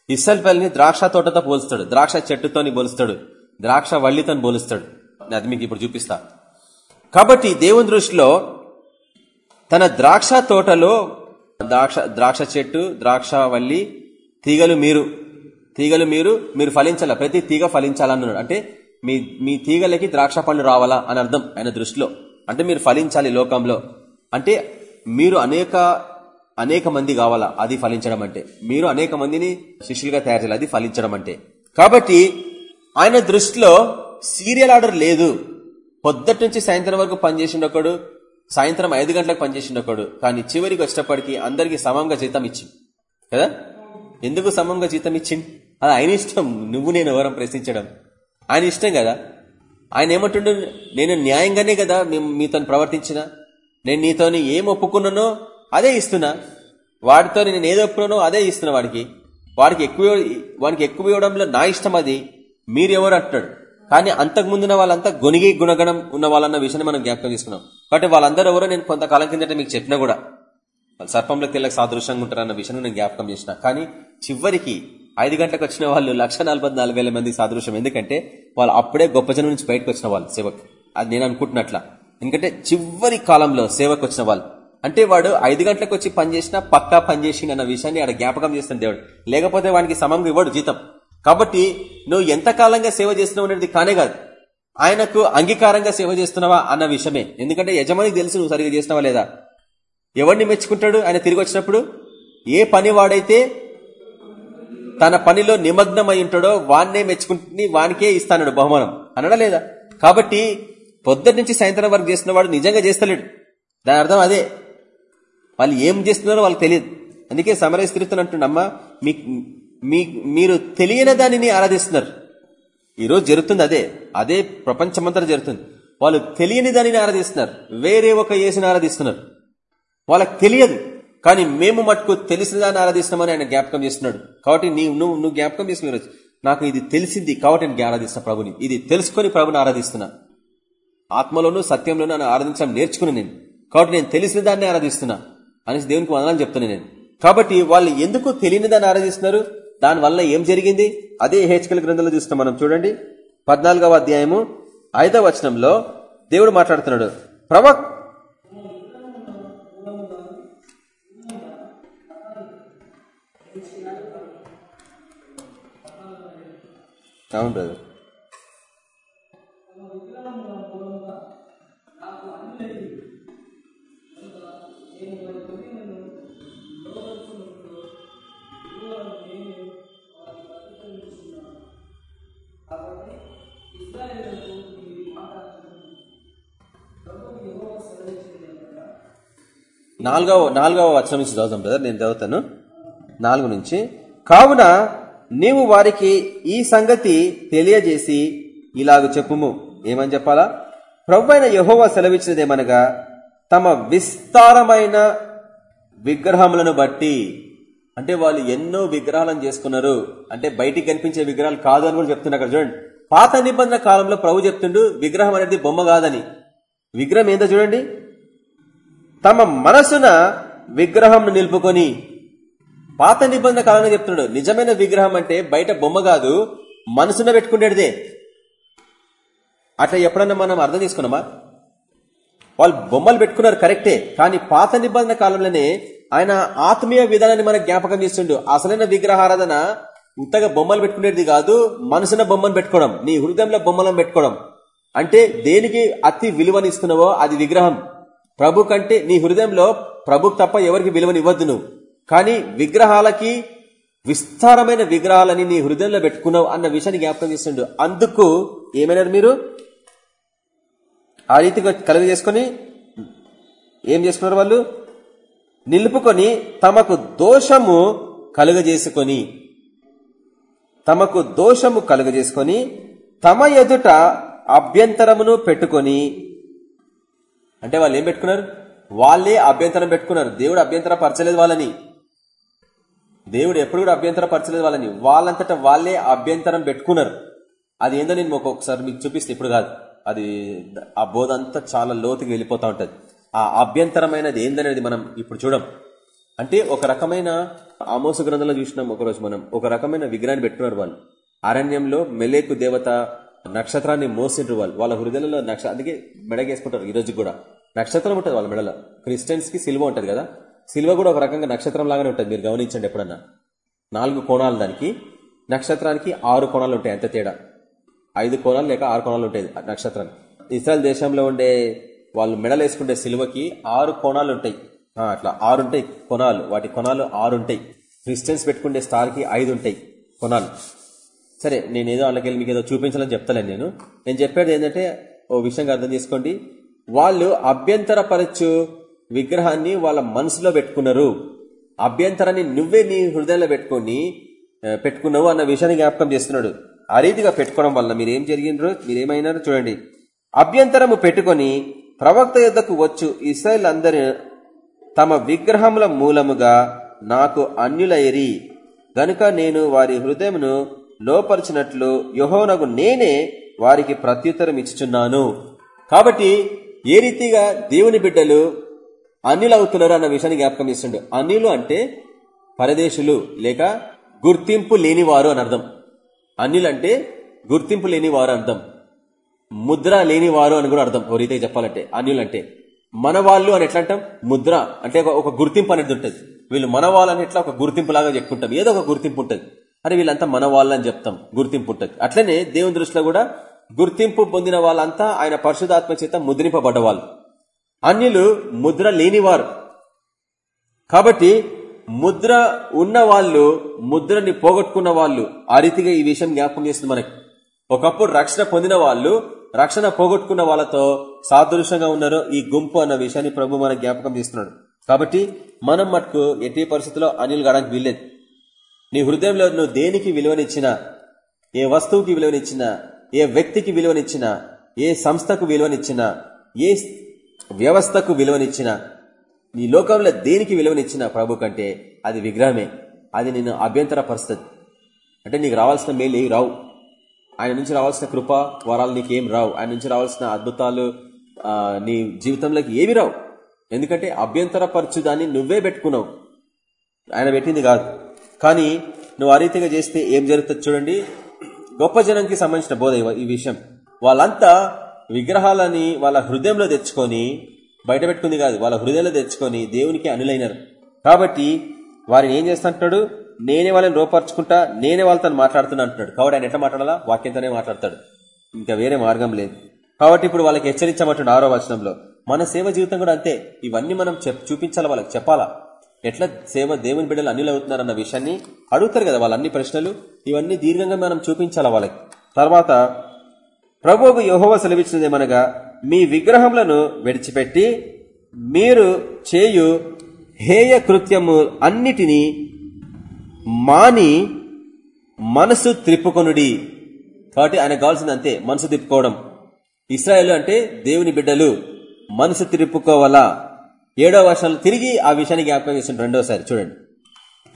ఇస్సల్పల్లిని ద్రాక్ష తోటతో పోలుస్తాడు. ద్రాక్ష చెట్టుతోని పోలుస్తాడు. ద్రాక్ష వల్లితో పోలుస్తాడు. అది మీకు ఇప్పుడు చూపిస్తా. కాబట్టి దేవుని దృష్టిలో తన ద్రాక్ష తోటలో ద్రాక్ష ద్రాక్ష చెట్టు ద్రాక్ష వల్లి తీగలు మీరు తీగలు మీరు మీరు ఫలించాలా? ప్రతి తీగ ఫలించాలన్నాడు అంటే మీ మీ తీగలకి ద్రాక్ష పండు రావాలా అని అర్థం ఆయన దృష్టిలో. అంటే మీరు ఫలించాలి లోకంలో. అంటే మీరు అనేక అనేక మంది కావాలా అది ఫలించడం అంటే? మీరు అనేక మందిని శిష్యులుగా తయారు చేయాలి అది ఫలించడం అంటే. కాబట్టి ఆయన దృష్టిలో సీరియల్ ఆర్డర్ లేదు. పొద్దుటి నుంచి సాయంత్రం వరకు పనిచేసిండు ఒకడు సాయంత్రం ఐదు గంటలకు పనిచేసిండు ఒకడు కానీ చివరికి వచ్చేటప్పటికి అందరికి సమంగా జీతం ఇచ్చింది కదా? ఎందుకు సమంగా జీతం ఇచ్చింది అది ఆయన ఇష్టం నువ్వు నేను ఎవరం ప్రశ్నించడం. ఆయన ఇష్టం కదా? ఆయన ఏమంటుండు నేను న్యాయంగానే కదా మీతో ప్రవర్తించిన? నేను నీతోని ఏం ఒప్పుకున్నానో అదే ఇస్తున్నా. వాడితో నేను ఏది ఒప్పుకున్నానో అదే ఇస్తున్నా వాడికి. వాడికి ఎక్కువ వాడికి ఎక్కువ ఇవ్వడంలో నా ఇష్టం అది. మీరెవరు అంటున్నాడు. కానీ అంతకు ముందున్న వాళ్ళంతా గొనిగి గుణగణం ఉన్న వాళ్ళన్న విషయాన్ని మనం జ్ఞాపకం తీసుకున్నాం కాబట్టి వాళ్ళందరూ ఎవరో నేను కొంతకాలం కిందట మీకు చెప్పినా కూడా. వాళ్ళు సర్పంలో తెల్లకి సాదృశ్యంగా ఉంటారన్న విషయం నేను జ్ఞాపకం చేసిన. కానీ చివరికి ఐదు గంటలకు వచ్చిన వాళ్ళు లక్ష వేల మంది సాదృశ్యం. ఎందుకంటే వాళ్ళు అప్పుడే గొప్ప జనం నుంచి బయటకు వచ్చిన వాళ్ళు సేవక్. అది నేను అనుకుంటున్నట్ల. ఎందుకంటే చివరి కాలంలో సేవకు వచ్చిన వాళ్ళు. అంటే వాడు ఐదు గంటలకు వచ్చి పనిచేసినా పక్కా పనిచేసిండు అన్న విషయాన్ని ఆడ జ్ఞాపకం చేస్తాను దేవుడు. లేకపోతే వానికి సమంగా ఇవ్వడు జీతం. కాబట్టి నువ్వు ఎంతకాలంగా సేవ చేస్తున్నావు అనేది కానే కాదు. ఆయనకు అంగీకారంగా సేవ చేస్తున్నావా అన్న విషయమే. ఎందుకంటే యజమానికి తెలుసు నువ్వు సరిగా చేస్తున్నావా లేదా. ఎవరిని మెచ్చుకుంటాడు? ఆయన తిరిగి వచ్చినప్పుడు ఏ పని వాడైతే తన పనిలో నిమగ్నమై ఉంటాడో వాన్నే మెచ్చుకుంటుని వానికే ఇస్తాడు బహుమానం. అనడా లేదా? కాబట్టి పొద్దుటి నుంచి సాయంత్రం వరకు చేస్తున్న వాడు నిజంగా చేస్తలేడు. దాని అర్థం అదే. వాళ్ళు ఏం చేస్తున్నారో వాళ్ళకి తెలియదు. అందుకే సమరయ స్త్రీతో అంటుండమ్మా మీ మీరు తెలియని దానిని ఆరాధిస్తున్నారు. ఈరోజు జరుగుతుంది అదే. అదే ప్రపంచమంతా జరుగుతుంది. వాళ్ళు తెలియని దానిని ఆరాధిస్తున్నారు. వేరే ఒక యేసుని ఆరాధిస్తున్నారు. వాళ్ళకి తెలియదు. కానీ మేము మటుకు తెలిసిన దాన్ని ఆరాధిస్తామని ఆయన జ్ఞాపకం చేస్తున్నాడు. కాబట్టి నీ నువ్వు నువ్వు జ్ఞాపకం చేసుకుని నాకు ఇది తెలిసింది కాబట్టి నేను ఆరాధిస్తున్నా ప్రభుని. ఇది తెలుసుకొని ప్రభుని ఆరాధిస్తున్నా. ఆత్మలోనూ సత్యంలోనూ నన్ను ఆరాధించడం నేర్చుకుని నేను. కాబట్టి నేను తెలిసిన దాన్ని ఆరాధిస్తున్నా అనేసి దేవునికి వందనాలు చెప్తున్నా నేను. కాబట్టి వాళ్ళు ఎందుకు తెలియని దాన్ని ఆరాధిస్తున్నారు? దానివల్ల ఏం జరిగింది? అదే హెచ్కల్ గ్రంథంలో చూస్తాం మనం చూడండి. పద్నాలుగవ అధ్యాయము ఐదవ వచనంలో దేవుడు మాట్లాడుతున్నాడు. ప్రవక్ అవును బ్రదర్. నాలుగవ నాలుగవ వచనం నుంచి చదువుతాం బ్రదర్ నేను చదువుతాను. నాలుగు నుంచి. కావున నీవు వారికి ఈ సంగతి తెలియజేసి ఇలాగ చెప్పుము. ఏమని చెప్పాలా? ప్రవ్వైన యహోవా సెలవిచ్చినదేమనగా తమ విస్తారమైన విగ్రహములను బట్టి అంటే వాళ్ళు ఎన్నో విగ్రహాలను చేసుకున్నారు. అంటే బయటికి కనిపించే విగ్రహాలు కాదు అని కూడా చెప్తున్నారు అక్కడ చూడండి. పాత నిబంధన కాలంలో ప్రభు చెప్తుండు విగ్రహం అనేది బొమ్మ కాదని. విగ్రహం ఏందో చూడండి. తమ మనసున విగ్రహం నిలుపుకొని పాత నిబంధన కాలంలో చెప్తున్నాడు నిజమైన విగ్రహం అంటే బయట బొమ్మ కాదు మనసున పెట్టుకునేదే అట్లా ఎప్పుడన్నా మనం అర్థం చేసుకున్నామా? వాళ్ళు బొమ్మలు పెట్టుకున్నారు కరెక్టే కానీ పాత నిబంధన కాలంలోనే ఆయన ఆత్మీయ విధానాన్ని మనకు జ్ఞాపకం చేస్తుండు. అసలైన విగ్రహారాధన ఉత్తగా బొమ్మలు పెట్టుకునేది కాదు మనసున బొమ్మను పెట్టుకోవడం నీ హృదయంలో బొమ్మలను పెట్టుకోవడం. అంటే దేనికి అతి విలువనిస్తున్నావో అది విగ్రహం. ప్రభు కంటే నీ హృదయంలో ప్రభు తప్ప ఎవరికి విలువనివ్వద్దు నువ్వు. కానీ విగ్రహాలకి విస్తారమైన విగ్రహాలని నీ హృదయంలో పెట్టుకున్నావు అన్న విషయాన్ని జ్ఞాపకం చేస్తుండు. అందుకు ఏమైనారు మీరు? ఆ రీతిగా కలుగు చేసుకుని ఏం చేసుకున్నారు వాళ్ళు? నిలుపుకొని తమకు దోషము కలుగజేసుకొని తమకు దోషము కలుగజేసుకొని తమ ఎదుట అభ్యంతరమును పెట్టుకొని అంటే వాళ్ళు ఏం పెట్టుకున్నారు? వాళ్ళే అభ్యంతరం పెట్టుకున్నారు. దేవుడు అభ్యంతర పరచలేదు వాళ్ళని. దేవుడు ఎప్పుడు కూడా అభ్యంతర పరచలేదు వాళ్ళని. వాళ్ళంతటా వాళ్ళే అభ్యంతరం పెట్టుకున్నారు. అది ఏందో నేను ఒక్కొక్కసారి మీకు చూపిస్తే ఇప్పుడు కాదు. అది ఆ బోధ అంతా చాలా లోతుకి వెళ్ళిపోతూ ఉంటుంది. ఆ అభ్యంతరమైనది ఏందనేది మనం ఇప్పుడు చూడం. అంటే ఒక రకమైన ఆమోస గ్రంథంలో చూసినాం ఒకరోజు మనం. ఒక రకమైన విగ్రహాన్ని పెట్టుకున్నారు వాళ్ళు. అరణ్యంలో మెలేకు దేవత నక్షత్రాన్ని మోసిండ్రు వాళ్ళు. వాళ్ళ హృదయలలో నక్ష అందుకే మెడగేసుకుంటారు ఈ రోజు కూడా. నక్షత్రం ఉంటుంది వాళ్ళ మెడలో. క్రిస్టియన్స్కి సిల్వ ఉంటుంది కదా? సిల్వ కూడా ఒక రకంగా నక్షత్రం లాగానే ఉంటుంది. మీరు గమనించండి ఎప్పుడన్నా. నాలుగు కోణాలు దానికి. నక్షత్రానికి ఆరు కోణాలు ఉంటాయి అంత తేడా. ఐదు కోణాలు లేక ఆరు కోణాలు ఉంటాయి నక్షత్రం. ఇస్రాయల్ దేశంలో ఉండే వాళ్ళు మెడలు వేసుకుంటే సిలువకి ఆరు కోణాలు ఉంటాయి. అట్లా ఆరు ఉంటాయి కొనాలు వాటి కొనాలు ఆరు ఉంటాయి. క్రిస్టియన్స్ పెట్టుకుంటే స్టార్కి ఐదు ఉంటాయి కొనాలు సరే నేను ఏదో వాళ్ళకి మీకు ఏదో చూపించాలని చెప్తాను నేను. నేను చెప్పేది ఏంటంటే ఓ విషయంగా అర్థం చేసుకోండి. వాళ్ళు అభ్యంతరపరచు విగ్రహాన్ని వాళ్ళ మనసులో పెట్టుకున్నారు. అభ్యంతరాన్ని నువ్వే నీ హృదయంలో పెట్టుకుని పెట్టుకున్నావు అన్న విషయాన్ని జ్ఞాపకం చేస్తున్నాడు. ఆ రీతిగా పెట్టుకోవడం వల్ల మీరేం జరిగినారో మీరేమైనారో చూడండి. అభ్యంతరము పెట్టుకొని ప్రవక్త యుద్ధకు వచ్చు ఇస్రాయల్ అందరి తమ విగ్రహముల మూలముగా నాకు అన్యులైరి గనుక నేను వారి హృదయమును లోపరిచినట్లు యహోనగు నేనే వారికి ప్రత్యుత్తరం ఇచ్చుచున్నాను. కాబట్టి ఏ రీతిగా దేవుని బిడ్డలు అన్నిలు అవుతున్నారు అన్న విషయాన్ని జ్ఞాపకం ఇస్తుండు అన్నిలు అంటే పరదేశులు లేక గుర్తింపు లేనివారు అని అర్థం. అన్యులు అంటే గుర్తింపు లేనివారు అర్థం. ముద్ర లేనివారు అని కూడా అర్థం. ఓ రీతిగా చెప్పాలంటే అన్యులు అంటే మన వాళ్ళు అని ఎట్లా అంటాం? ముద్ర అంటే ఒక గుర్తింపు అనేది ఉంటుంది. వీళ్ళు మన వాళ్ళని ఎట్లా ఒక గుర్తింపు లాగా చెప్పుకుంటాం. ఏదో ఒక గుర్తింపు ఉంటుంది. అరే వీళ్ళంతా మన వాళ్ళని చెప్తాం గుర్తింపు ఉంటుంది అట్లనే దేవుని దృష్టిలో కూడా గుర్తింపు పొందిన వాళ్ళంతా ఆయన పరిశుధాత్మ చేత ముద్రింపబడ్డవాళ్ళు. అన్యులు ముద్ర లేనివారు. కాబట్టి ముద్ర ఉన్న వాళ్ళు ముద్రని పోగొట్టుకున్న వాళ్ళు ఆ రీతిగా ఈ విషయం జ్ఞాపకం చేస్తుంది మనకి. ఒకప్పుడు రక్షణ పొందిన వాళ్ళు రక్షణ పోగొట్టుకున్న వాళ్ళతో సాదృశ్యంగా ఉన్నారో ఈ గుంపు అన్న విషయాన్ని ప్రభు మనకు జ్ఞాపకం చేస్తున్నాడు. కాబట్టి మనం మటుకు ఎట్టి పరిస్థితుల్లో అనిల్ గడానికి వీల్లేదు. నీ హృదయంలో నువ్వు దేనికి విలువనిచ్చినా ఏ వస్తువుకి విలువనిచ్చినా ఏ వ్యక్తికి విలువనిచ్చినా ఏ సంస్థకు విలువనిచ్చినా ఏ వ్యవస్థకు విలువనిచ్చినా నీ లోకంలో దేనికి విలువనిచ్చినా ప్రభు కంటే అది విగ్రహమే. అది నేను అభ్యంతరపరుస్తుంది. అంటే నీకు రావాల్సిన మేలు ఏవి రావు. ఆయన నుంచి రావాల్సిన కృప వరాలు నీకేం రావు. ఆయన నుంచి రావాల్సిన అద్భుతాలు నీ జీవితంలోకి ఏవి రావు. ఎందుకంటే అభ్యంతరపరచు దాన్ని నువ్వే పెట్టుకున్నావు. ఆయన పెట్టింది కాదు. కానీ నువ్వు ఆ రీతిగా చేస్తే ఏం జరుగుతుంది చూడండి. గొప్ప జనానికి సంబంధించిన బోధ ఈ విషయం. వాళ్ళంతా విగ్రహాలని వాళ్ళ హృదయంలో తెచ్చుకొని బయట పెట్టుకుంది కాదు వాళ్ళ హృదయంలో తెచ్చుకొని దేవునికి అనులైనారు. కాబట్టి వారిని ఏం చేస్తుంటున్నాడు నేనే వాళ్ళని రూపర్చుకుంటా నేనే వాళ్ళతో మాట్లాడుతున్నా అంటున్నాడు. కాబట్టి ఆయన ఎట్లా మాట్లాడాలా? వాక్యంతోనే మాట్లాడతాడు. ఇంకా వేరే మార్గం లేదు. కాబట్టి ఇప్పుడు వాళ్ళకి హెచ్చరించమంటున్నాడు ఆరో వచనంలో. మన సేవ జీవితం కూడా అంతే. ఇవన్నీ మనం చూపించాలా వాళ్ళకి? చెప్పాలా? ఎట్లా సేవ దేవుని బిడ్డలు అన్నిలు అవుతున్నారన్న విషయాన్ని అడుగుతారు కదా వాళ్ళన్ని ప్రశ్నలు. ఇవన్నీ దీర్ఘంగా మనం చూపించాలా వాళ్ళకి. తర్వాత ప్రభువుకు యహోవ సెలవిచ్చినదేమనగా మీ విగ్రహములను విడిచిపెట్టి మీరు చేయు హేయ కృత్యము అన్నిటినీ మాని మనసు త్రిప్పుకొనుడి. కాబట్టి ఆయన కావాల్సింది అంతే మనసు తిప్పుకోవడం ఇస్రాయల్ అంటే దేవుని బిడ్డలు మనసు తిప్పుకోవాలా ఏడో వర్షాలు తిరిగి ఆ విషయాన్ని జ్ఞాపకం చేసిన రెండోసారి. చూడండి.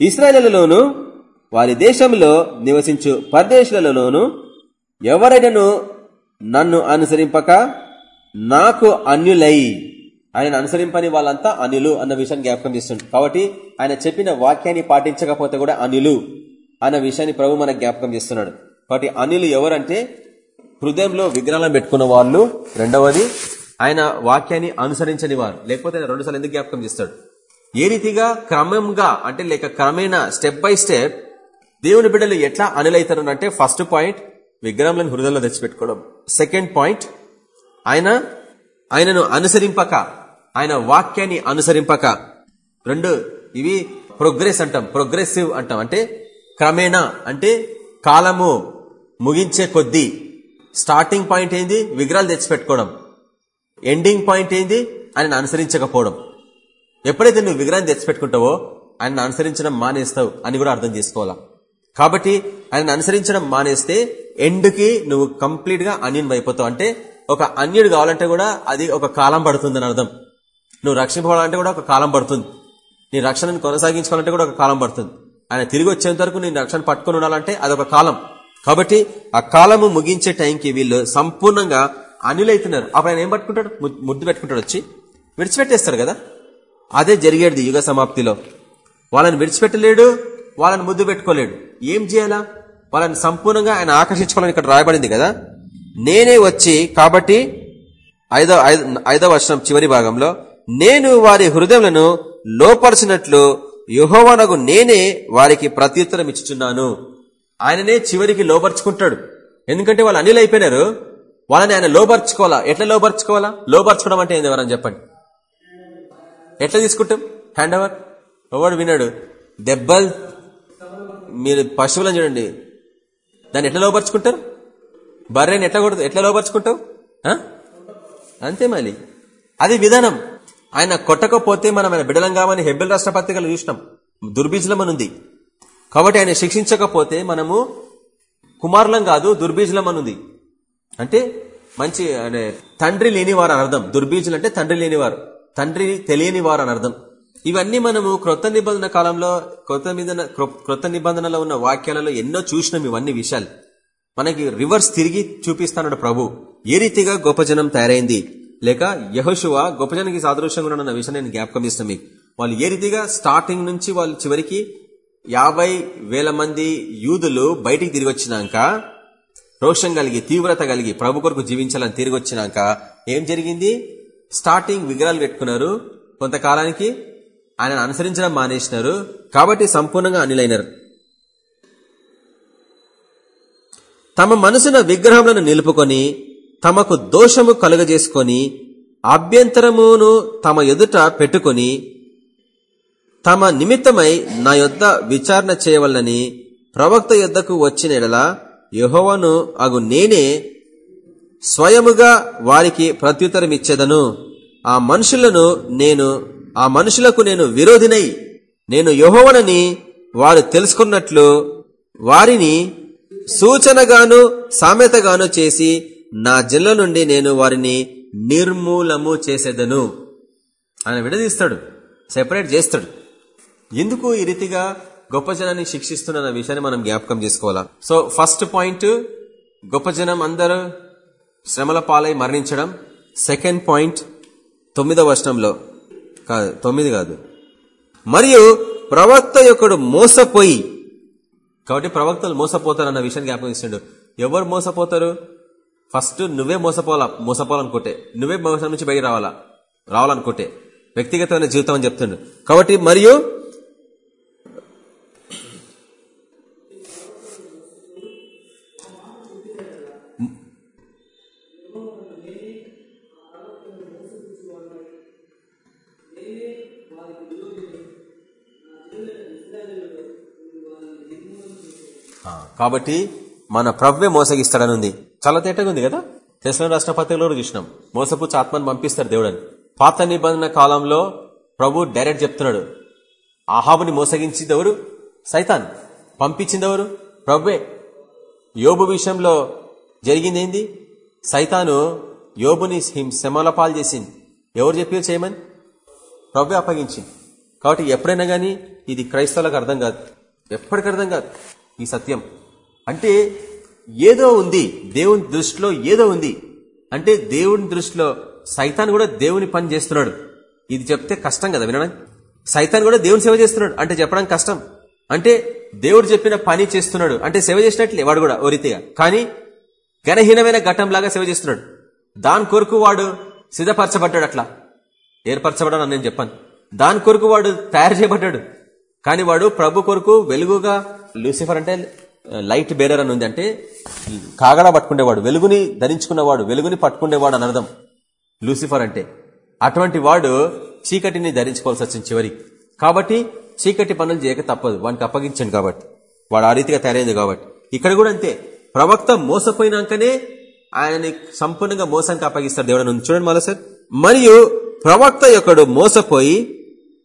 ఇస్రాయలలోను వారి దేశంలో నివసించు పరదేశులలోను ఎవరైనాను నన్ను అనుసరింపక నాకు అన్యులై. ఆయన అనుసరింపని వాళ్ళంతా అనిలు అన్న విషయాన్ని జ్ఞాపకం చేస్తుంది. కాబట్టి ఆయన చెప్పిన వాక్యాన్ని పాటించకపోతే కూడా అనిలు అన్న విషయాన్ని ప్రభు మనకు జ్ఞాపకం చేస్తున్నాడు. కాబట్టి అనిలు ఎవరంటే హృదయంలో విగ్రహాలను పెట్టుకున్న వాళ్ళు. రెండవది ఆయన వాక్యాన్ని అనుసరించని వారు. లేకపోతే ఆయన రెండుసార్లు ఎందుకు జ్ఞాపకం చేస్తాడు? ఏ రీతిగా క్రమంగా అంటే లేక క్రమేణా స్టెప్ బై స్టెప్ దేవుని బిడ్డలు ఎట్లా అనులైతారు అంటే ఫస్ట్ పాయింట్ విగ్రహంలను హృదయంలో తెచ్చిపెట్టుకోవడం. సెకండ్ పాయింట్ ఆయన ఆయనను అనుసరింపక ఆయన వాక్యాన్ని అనుసరింపక. రెండు ఇవి ప్రోగ్రెస్ అంటాం ప్రోగ్రెసివ్ అంటాం. అంటే క్రమేణా అంటే కాలము ముగించే కొద్దీ. స్టార్టింగ్ పాయింట్ ఏంది? విగ్రహాలు తెచ్చిపెట్టుకోవడం. ఎండింగ్ పాయింట్ ఏంది? ఆయన అనుసరించకపోవడం. ఎప్పుడైతే నువ్వు విగ్రహం తెచ్చిపెట్టుకుంటావో ఆయన అనుసరించడం మానేస్తావు అని కూడా అర్థం చేసుకోవాలా? కాబట్టి ఆయన అనుసరించడం మానేస్తే ఎండ్కి నువ్వు కంప్లీట్గా అన్యున్ అయిపోతావు అంటే ఒక అన్యుడు కావాలంటే కూడా అది ఒక కాలం పడుతుందని అర్థం. నువ్వు రక్షింపడాలంటే కూడా ఒక కాలం పడుతుంది. నీ రక్షణను కొనసాగించుకోవాలంటే కూడా ఒక కాలం పడుతుంది. ఆయన తిరిగి వచ్చేంత వరకు నీ రక్షణ పట్టుకుని ఉండాలంటే అదొక కాలం. కాబట్టి ఆ కాలము ముగించే టైంకి వీళ్ళు సంపూర్ణంగా అనిలైతున్నారు అప్పుడు ఆయన ఏం పట్టుకుంటాడు? ముద్దు పెట్టుకుంటాడు వచ్చి. విడిచిపెట్టేస్తారు కదా? అదే జరిగేది యుగ సమాప్తిలో. వాళ్ళని విడిచిపెట్టలేడు వాళ్ళని ముద్దు పెట్టుకోలేడు. ఏం చేయాలా? వాళ్ళని సంపూర్ణంగా ఆయన ఆకర్షించుకోవాలని ఇక్కడ రాయబడింది కదా? నేనే వచ్చి కాబట్టి ఐదో ఐదో వర్షం చివరి భాగంలో నేను వారి హృదయములను లోపరిచినట్లు యుహోవనగు నేనే వారికి ప్రత్యుత్తరం ఇచ్చుచున్నాను. ఆయననే చివరికి లోపరుచుకుంటాడు. ఎందుకంటే వాళ్ళు అనిల్ అయిపోయినారు. వాళ్ళని ఆయన లోపరుచుకోవాలా ఎట్లా లోపరుచుకోవాలా లోపరచుకోవడం అంటే ఏంది ఎవరని చెప్పండి. ఎట్లా తీసుకుంటాం? హ్యాండ్ ఓవర్ ఎవడు విన్నాడు? దెబ్బలు మీరు పశువులను చూడండి. దాన్ని ఎట్లా లోపరుచుకుంటారు బర్రెని ఎట్లా కొడుతుంది ఎట్లా లోపరుచుకుంటావు అంతే మళ్ళీ. అది విధానం. ఆయన కొట్టకపోతే మనం ఆయన బిడలం కావని హెబ్బెల్ రాష్ట్ర పత్రికలు చూసినాం. దుర్బీజలమనుంది కాబట్టి ఆయన శిక్షించకపోతే మనము కుమారులం కాదు దుర్బీజలమనుంది అంటే మంచి అంటే తండ్రి లేనివారు అని అర్థం. దుర్బీజులు అంటే తండ్రి లేనివారు. తండ్రి తెలియని వారు అని అర్థం. ఇవన్నీ మనము క్రొత్త నిబంధన కాలంలో క్రొత్త నిబంధన క్రొత్త నిబంధనలో ఉన్న వాక్యాలలో ఎన్నో చూసినాం ఇవన్నీ విషయాలు. మనకి రివర్స్ తిరిగి చూపిస్తాడు ప్రభు. ఏ రీతిగా గొప్ప జనం తయారైంది? లేక యహోశువ గొప్ప జనానికి సాదృశ్యంగా ఉన్న విషయం నేను జ్ఞాపకం ఇస్తాను మీకు. వాళ్ళు ఏ రీతిగా స్టార్టింగ్ నుంచి వాళ్ళు చివరికి యాభై వేల మంది యూదులు బయటికి తిరిగి వచ్చినాక రోషం కలిగి తీవ్రత కలిగి ప్రభు కొరకు జీవించాలని తిరిగి వచ్చినాక ఏం జరిగింది? స్టార్టింగ్ విగ్రహాలు పెట్టుకున్నారు. కొంతకాలానికి ఆయన అనుసరించడం మానేసినారు. కాబట్టి సంపూర్ణంగా అనిలైనారు. తమ మనసున విగ్రహములను నిలుపుకొని తమకు దోషము కలుగజేసుకొని అభ్యంతరమును తమ ఎదుట పెట్టుకొని తమ నిమిత్తమై నా యొద్ద విచారణ చేయవలనని ప్రవక్త యొద్దకు వచ్చిన ఎడలా యహోవను అగు నేనే స్వయముగా వారికి ప్రత్యుత్తరమిచ్చేదను. ఆ మనుషులను నేను ఆ మనుషులకు నేను విరోధినై నేను యహోవనని వారు తెలుసుకున్నట్లు వారిని సూచనగాను సామెతగాను చేసి నా జిల్ల నుండి నేను వారిని నిర్మూలము చేసేదను. ఆయన విడదీస్తాడు సెపరేట్ చేస్తాడు. ఎందుకు ఈ రీతిగా గొప్ప జనాన్ని శిక్షిస్తున్న విషయాన్ని మనం జ్ఞాపకం చేసుకోవాలా? సో ఫస్ట్ పాయింట్ గొప్ప జనం అందరూ శ్రమల పాలై మరణించడం. సెకండ్ పాయింట్ తొమ్మిదవ వర్షంలో కాదు తొమ్మిది కాదు. మరియు ప్రవక్త యొక్కడు మోసపోయి కాబట్టి ప్రవక్తలు మోసపోతారు అన్న విషయాన్ని జ్ఞాపకం ఇస్తాడు ఎవరు మోసపోతారు? ఫస్ట్ నువ్వే మోసపోవాలా? మోసపోవాలనుకుంటే. నువ్వే మోసం నుంచి బయట రావాలా? రావాలనుకుంటే. వ్యక్తిగతమైన జీవితం అని చెప్తుండు. కాబట్టి మరియు కాబట్టి మన ప్రవ్వే మోసగిస్తాడని ఉంది చాలా తేటగా ఉంది కదా? తెసల రాష్ట్ర పత్రికలో చూసినాం. మోసపు ఆత్మను పంపిస్తారు దేవుడని. పాత నిబంధన కాలంలో ప్రభు డైరెక్ట్ చెప్తున్నాడు. ఆహాబుని మోసగించిందెవరు? సైతాన్. పంపించిందెవరు? ప్రభువే యోబు విషయంలో జరిగిందేంది? సైతాను యోబుని శమలపాలు చేసింది. ఎవరు చెప్పి చేయమని? ప్రభు అప్పగించింది. కాబట్టి ఎప్పుడైనా కానీ ఇది క్రైస్తవులకు అర్థం కాదు. ఎప్పటికి అర్థం కాదు. ఈ సత్యం. అంటే ఏదో ఉంది దేవుని దృష్టిలో ఏదో ఉంది. అంటే దేవుని దృష్టిలో సైతాన్ కూడా దేవుని పని చేస్తున్నాడు. ఇది చెప్తే కష్టం కదా వినడం? సైతాన్ కూడా దేవుని సేవ చేస్తున్నాడు. అంటే చెప్పడం కష్టం. అంటే దేవుడు చెప్పిన పని చేస్తున్నాడు. అంటే సేవ చేసినట్లే వాడు కూడా ఓ రీతిగా. కానీ ఘనహీనమైన ఘటంలాగా సేవ చేస్తున్నాడు. దాని కొరకు వాడు సిద్ధపరచబడ్డాడు అట్లా. ఏర్పరచబడని నేను చెప్పాను. దాని కొరకు వాడు తయారు చేయబడ్డాడు. కానీ వాడు ప్రభు కొరకు వెలుగుగా లూసిఫర్ అంటే లైట్ బేరర్ అని ఉంది అంటే కాగడా పట్టుకునేవాడు వెలుగుని ధరించుకున్నవాడు వెలుగుని పట్టుకునేవాడు అని అర్థం లూసిఫర్ అంటే. అటువంటి వాడు చీకటిని ధరించుకోవాల్సి వచ్చింది చివరికి. కాబట్టి చీకటి పనులు చేయక తప్పదు. వానికి అప్పగించండి కాబట్టి. వాడు ఆ రీతిగా తయారైంది కాబట్టి. ఇక్కడ కూడా అంతే. ప్రవక్త మోసపోయినాకనే ఆయనని సంపూర్ణంగా మోసానికి అప్పగిస్తారు దేవుడు. చూడండి మళ్ళీ సార్ మరియు ప్రవక్త యొక్కడు మోసపోయి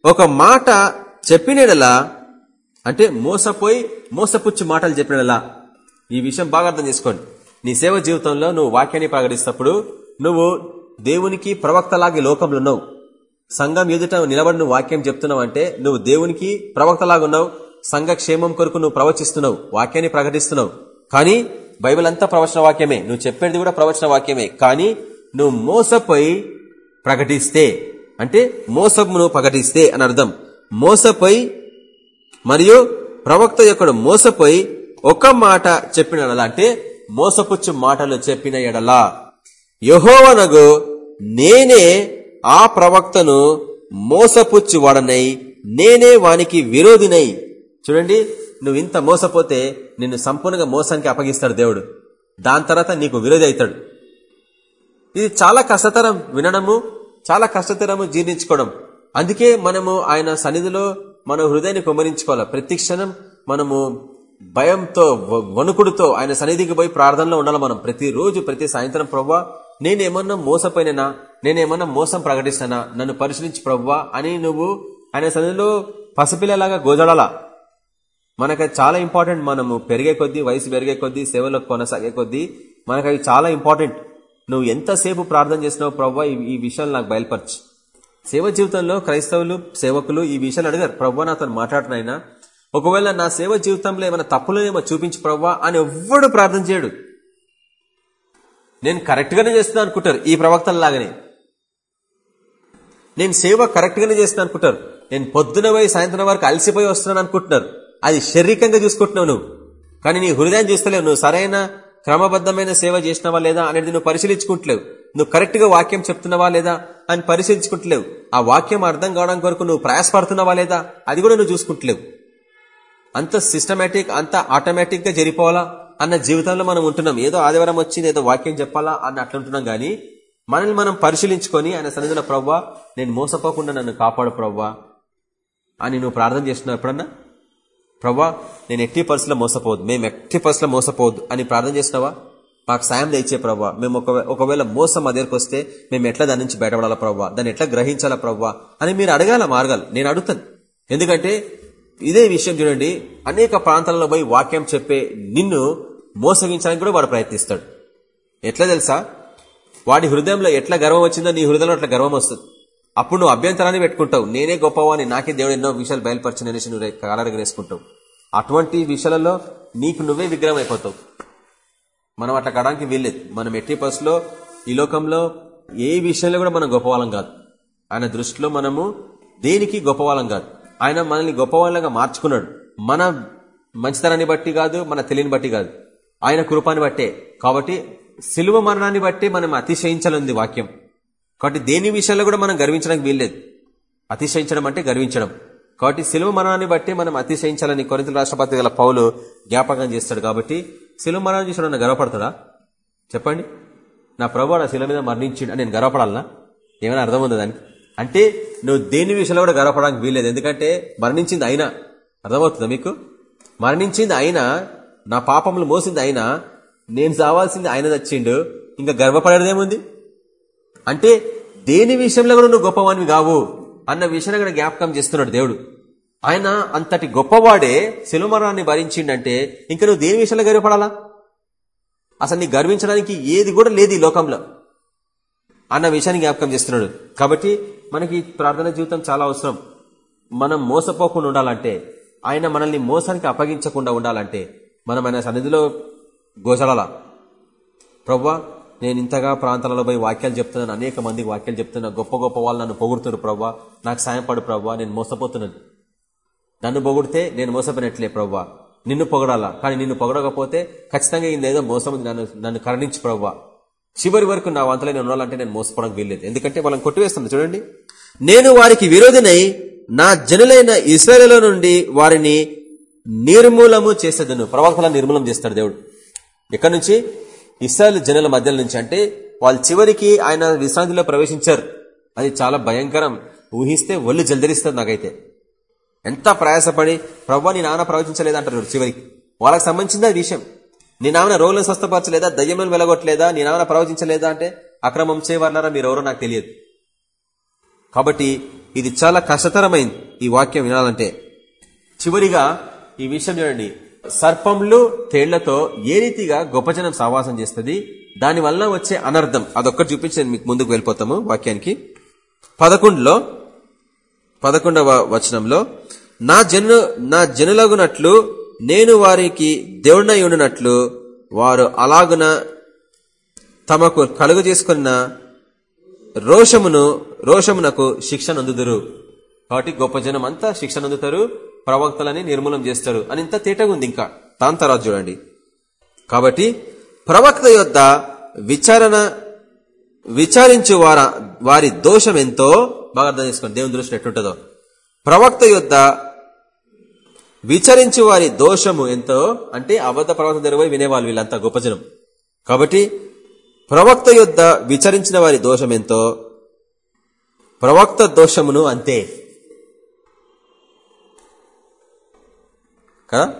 ఒక మాట చెప్పినలా అంటే మోసపోయి మోసపుచ్చు మాటలు చెప్పినలా ఈ విషయం బాగా అర్థం చేసుకోండి. నీ సేవ జీవితంలో నువ్వు వాక్యాన్ని ప్రకటిస్తప్పుడు నువ్వు దేవునికి ప్రవక్తలాగే లోకంలో ఉన్నావు సంఘం ఎదుట నిలబడి నువ్వు వాక్యం చెప్తున్నావు అంటే నువ్వు దేవునికి ప్రవక్తలాగా ఉన్నావు సంఘ క్షేమం కొరకు నువ్వు ప్రవచిస్తున్నావు. వాక్యాన్ని ప్రకటిస్తున్నావు. కానీ బైబిల్ అంతా ప్రవచన వాక్యమే. నువ్వు చెప్పేది కూడా ప్రవచన వాక్యమే. కానీ నువ్వు మోసపోయి ప్రకటిస్తే అంటే మోసమును ప్రకటిస్తే అని అర్థం. మోసపోయి మరియు ప్రవక్త యొక్క మోసపోయి ఒక మాట చెప్పిన అంటే మోసపుచ్చు మాటలు చెప్పిన ఎడలా. యహోవనగు నేనే ఆ ప్రవక్తను మోసపుచ్చు వాడనై నేనే వానికి విరోధినై. చూడండి నువ్వు ఇంత మోసపోతే నిన్ను సంపూర్ణంగా మోసానికి అప్పగిస్తాడు దేవుడు. దాని తర్వాత నీకు విరోధి అవుతాడు. ఇది చాలా కష్టతరం వినడము చాలా కష్టతరము జీర్ణించుకోవడం. అందుకే మనము ఆయన సన్నిధిలో మన హృదయాన్ని కుమరించుకోవాలి ప్రతి క్షణం మనము భయంతో వణుకుడుతో ఆయన సన్నిధికి పోయి ప్రార్థనలో ఉండాలి మనం. ప్రతిరోజు ప్రతి సాయంత్రం ప్రవ్వా నేనేమన్నా మోసపోయినా నేనేమన్నా మోసం ప్రకటిస్తానా నన్ను పరిశీలించి ప్రవ్వా అని నువ్వు ఆయన సన్నిధిలో పసిపిల్లలాగా గోజడాలా. మనకు చాలా ఇంపార్టెంట్. మనము పెరిగే కొద్దీ వయసు పెరిగే కొద్దీ సేవలో కొనసాగే కొద్దీ మనకు అవి చాలా ఇంపార్టెంట్. నువ్వు ఎంతసేపు ప్రార్థన చేసినావు ప్రవ్వా ఈ విషయాలు నాకు బయలుపరచు. సేవ జీవితంలో క్రైస్తవులు సేవకులు ఈ విషయాలు అడిగారు. ప్రవ్వా నాతో మాట్లాడినైనా ఒకవేళ నా సేవ జీవితంలో ఏమైనా తప్పులేమో చూపించి ప్రవ్వా అని ఎవ్వడు ప్రార్థన చేయడు. నేను కరెక్ట్ గానే చేస్తున్నా అనుకుంటారు ఈ ప్రవక్తలలాగానే. నేను సేవ కరెక్ట్ గానే చేస్తున్నా అనుకుంటారు. నేను పొద్దున పోయి సాయంత్రం వరకు అలసిపోయి వస్తున్నాను అనుకుంటున్నారు. అది శారీరకంగా చూసుకుంటున్నావు నువ్వు. కానీ నీ హృదయం చూస్తలేవు. నువ్వు సరైన క్రమబద్ధమైన సేవ చేసినవా లేదా అనేది నువ్వు పరిశీలించుకుంటలేవు. నువ్వు కరెక్ట్గా వాక్యం చెప్తున్నావా లేదా అని పరిశీలించుకుంటలేవు. ఆ వాక్యం అర్థం కావడం కొరకు నువ్వు ప్రయాసపడుతున్నావా లేదా అది కూడా నువ్వు చూసుకుంటలేవు. అంత సిస్టమేటిక్ అంత ఆటోమేటిక్గా జరిపోవాలా అన్న జీవితంలో మనం ఉంటున్నాం. ఏదో ఆదివారం వచ్చింది ఏదో వాక్యం చెప్పాలా అని అట్లుంటున్నాం గానీ మనల్ని మనం పరిశీలించుకొని ఆయన సన్నిధిలో ప్రవ్వా నేను మోసపోకుండా నన్ను కాపాడు ప్రవ్వా అని నువ్వు ప్రార్థన చేస్తున్నావు ఎప్పుడన్నా? ప్రవ్వా నేను ఎట్టి పరిస్థితుల్లో మోసపోవద్దు మేము ఎట్టి పరిస్థితుల్లో మోసపోవద్దు అని ప్రార్థన చేసినావా? మాకు సాయం తెచ్చే ప్రవ్వా. మేము ఒకవేళ మోసం మా దగ్గరకు వస్తే మేము ఎట్లా దాని నుంచి బయటపడాలా ప్రవ్వా? దాన్ని ఎట్లా గ్రహించాలా ప్రవ్వా? అని మీరు అడగాల మార్గాలు. నేను అడుగుతాను. ఎందుకంటే ఇదే విషయం చూడండి. అనేక ప్రాంతాలలో పోయి వాక్యం చెప్పే నిన్ను మోసగించడానికి కూడా వాడు ప్రయత్నిస్తాడు. ఎట్లా తెలుసా? వాడి హృదయంలో ఎట్లా గర్వం వచ్చిందో నీ హృదయంలో అట్లా గర్వం వస్తుంది. అప్పుడు నువ్వు అభ్యంతరాన్ని పెట్టుకుంటావు. నేనే గొప్పవాని నాకే దేవుడు ఎన్నో విషయాలు బయలుపరిచిన అనేసి నువ్వు కలరగా వేసుకుంటావు అటువంటి విషయాలలో నీకు నువ్వే విగ్రహం అయిపోతావు మనం అట్లా కడానికి వీల్లేదు. మనం ఎట్టి లో ఈ లోకంలో ఏ విషయంలో కూడా మనం గొప్పవాళ్ళం కాదు. ఆయన దృష్టిలో మనము దేనికి గొప్పవాళ్ళం కాదు. ఆయన మనల్ని గొప్పవాళ్ళగా మార్చుకున్నాడు. మన మంచితనాన్ని బట్టి కాదు మన తెలియని బట్టి కాదు. ఆయన కృపాన్ని బట్టే. కాబట్టి సిలువ మరణాన్ని బట్టి మనం అతిశయించాలంది వాక్యం. కాబట్టి దేని విషయంలో కూడా మనం గర్వించడానికి వీల్లేదు. అతిశయించడం అంటే గర్వించడం. కాబట్టి సిలువ మరణాన్ని బట్టి మనం అతిశయించాలని కొరింతల రాష్ట్రపతి గల పౌలు జ్ఞాపకం చేస్తాడు కాబట్టి సిలువ మరణం చూసిన నన్ను గర్వపడతాడా? చెప్పండి. నా ప్రభు నా శిల మీద మరణించి నేను గర్వపడాలనా? ఏమైనా అర్థం ఉందా దానికి? అంటే నువ్వు దేని విషయంలో కూడా గర్వపడడానికి వీల్లేదు. ఎందుకంటే మరణించింది అయినా అర్థమవుతుందా మీకు? మరణించింది అయినా నా పాపములు మోసింది అయినా నేను చావాల్సింది ఆయన తెచ్చిండు. ఇంకా గర్వపడేదేముంది అంటే దేని విషయంలో కూడా నువ్వు గొప్పవానివి కావు. అన్న విషయాన్ని కూడా జ్ఞాపకం చేస్తున్నాడు దేవుడు. ఆయన అంతటి గొప్పవాడే శిలుమరాన్ని భరించిండంటే ఇంకా నువ్వు దేని విషయంలో గర్వపడాలా? అసలు నీ గర్వించడానికి ఏది కూడా లేదు ఈ లోకంలో. అన్న విషయాన్ని జ్ఞాపకం చేస్తున్నాడు. కాబట్టి మనకి ప్రార్థన జీవితం చాలా అవసరం. మనం మోసపోకుండా ఉండాలంటే ఆయన మనల్ని మోసానికి అప్పగించకుండా ఉండాలంటే మనం ఆయన సన్నిధిలో గోచడాల ప్రవ్వా నేను ఇంతగా ప్రాంతాలలో పోయి వాక్యాలు చెప్తున్నాను అనేక మందికి వాక్యాలు చెప్తున్నాను గొప్ప గొప్ప వాళ్ళు నన్ను పొగుడుతున్నారు ప్రవ్వా. నాకు సాయం పడు ప్రవ్వా నేను మోసపోతున్నాను నన్ను పొగిడితే నేను మోసపోయినట్లే ప్రవ్వా. నిన్ను పొగడాలా? కానీ నిన్ను పొగడకపోతే ఖచ్చితంగా ఏదో మోసం నన్ను నన్ను కరణించి ప్రవ్వా. చివరి వరకు నా వంతలో నేను ఉండాలంటే నేను మోసపోవడానికి వీల్లేదు. ఎందుకంటే వాళ్ళని కొట్టివేస్తాను చూడండి. నేను వారికి విరోధినై నా జనులైన ఇస్రాయల నుండి వారిని నిర్మూలము చేసేదను. ప్రవక్తల నిర్మూలం చేస్తాడు దేవుడు. ఎక్కడి నుంచి? ఇస్రాయల్ జనుల మధ్య నుంచి అంటే వాళ్ళు చివరికి ఆయన విశ్రాంతిలో ప్రవేశించారు. అది చాలా భయంకరం. ఊహిస్తే ఒళ్ళు జల్దరిస్తుంది నాకైతే. ఎంత ప్రయాసపడి ప్రవ్వా నీ నాన్న ప్రవచించలేదంటారు చివరికి. వాళ్ళకి సంబంధించిన విషయం. నీ నాన్న రోగులను స్వస్థపరచలేదా? దయ్యంలో వెలగొట్టలేదా? నీ నాన్న ప్రవచించలేదా? అంటే అక్రమం చేయవర్లారా మీరెవరో నాకు తెలియదు. కాబట్టి ఇది చాలా కష్టతరమైంది ఈ వాక్యం వినాలంటే. చివరిగా ఈ విషయం చూడండి. సర్పంలు తేళ్ళతో ఏ రీతిగా గొప్పజనం సావాసం చేస్తుంది? దాని వల్ల వచ్చే అనర్థం అదొక్కటి చూపించి మీకు ముందుకు వెళ్ళిపోతాము వాక్యానికి. పదకొండులో పదకొండవ వచనంలో నా జను నా జనులగునట్లు నేను వారికి దేవుడినై ఉండినట్లు వారు అలాగున తమకు కలుగు చేసుకున్న రోషమును రోషమునకు శిక్ష నందుదురు. కాబట్టి గొప్ప జనం అంతా శిక్ష నందుతారు. ప్రవక్తలని నిర్మూలం చేస్తారు అని ఇంత తేటగుంది ఇంకా. దాని తర్వాత చూడండి. కాబట్టి ప్రవక్త యొద్ద విచారణ విచారించు వార వారి దోషం ఎంతో బాగా అర్థం చేసుకోండి. దేవుని దృష్టి ఎట్టుంటుందో ప్రవక్త యొద్ద విచారించు వారి దోషము ఎంతో అంటే అబద్ధ ప్రవక్త దగ్గర వినేవాళ్ళు వీళ్ళంతా గొప్ప జనం. కాబట్టి ప్రవక్త యొద్ద విచారించిన వారి దోషం ఎంతో ప్రవక్త దోషమును అంతే. కదా?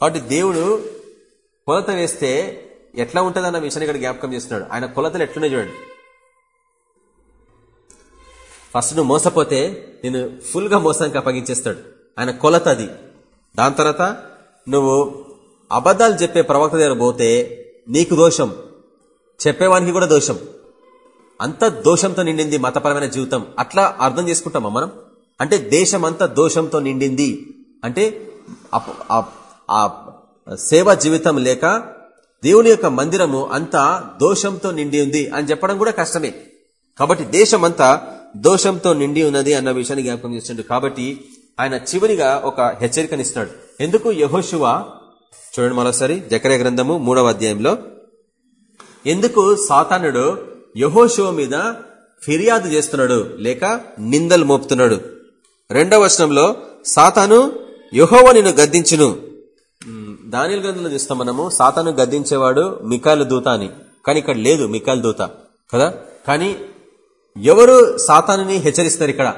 కాబట్టి దేవుడు కొలత వేస్తే ఎట్లా ఉంటుందన్న విషయాన్ని ఇక్కడ జ్ఞాపకం చేస్తున్నాడు. ఆయన కొలతలు ఎట్లున్నాయి చూడండి. ఫస్ట్ నువ్వు మోసపోతే నేను ఫుల్గా మోసానికి అప్పగించేస్తాడు. ఆయన కొలత అది. దాని తర్వాత నువ్వు అబద్ధాలు చెప్పే ప్రవక్త దగ్గర పోతే నీకు దోషం. చెప్పేవానికి కూడా దోషం. అంత దోషంతో నిండింది మతపరమైన జీవితం. అట్లా అర్థం చేసుకుంటామా మనం? అంటే దేశం అంతా దోషంతో నిండింది. అంటే ఆ సేవా జీవితం లేక దేవుని యొక్క మందిరము అంతా దోషంతో నిండి ఉంది అని చెప్పడం కూడా కష్టమే. కాబట్టి దేశం అంతా దోషంతో నిండి ఉన్నది అన్న విషయాన్ని జ్ఞాపకం చేస్తుండ్రు కాబట్టి ఆయన చివరిగా ఒక హెచ్చరికనిస్తున్నాడు. ఎందుకు? యహోశివ చూడండి మరోసారి జకరే గ్రంథము మూడవ అధ్యాయంలో ఎందుకు సాతానుడు యహోశివ మీద ఫిర్యాదు చేస్తున్నాడు లేక నిందలు మోపుతున్నాడు? రెండవ వచనంలో సాతాను యహోవ నిన్ను గద్దించును. దానిల గ్రంథంలో చూస్తాం మనము సాతాను గద్దించేవాడు మికాయల దూత అని. కానీ ఇక్కడ లేదు మికాయల దూత కదా? కానీ ఎవరు సాతానుని హెచ్చరిస్తారు ఇక్కడ?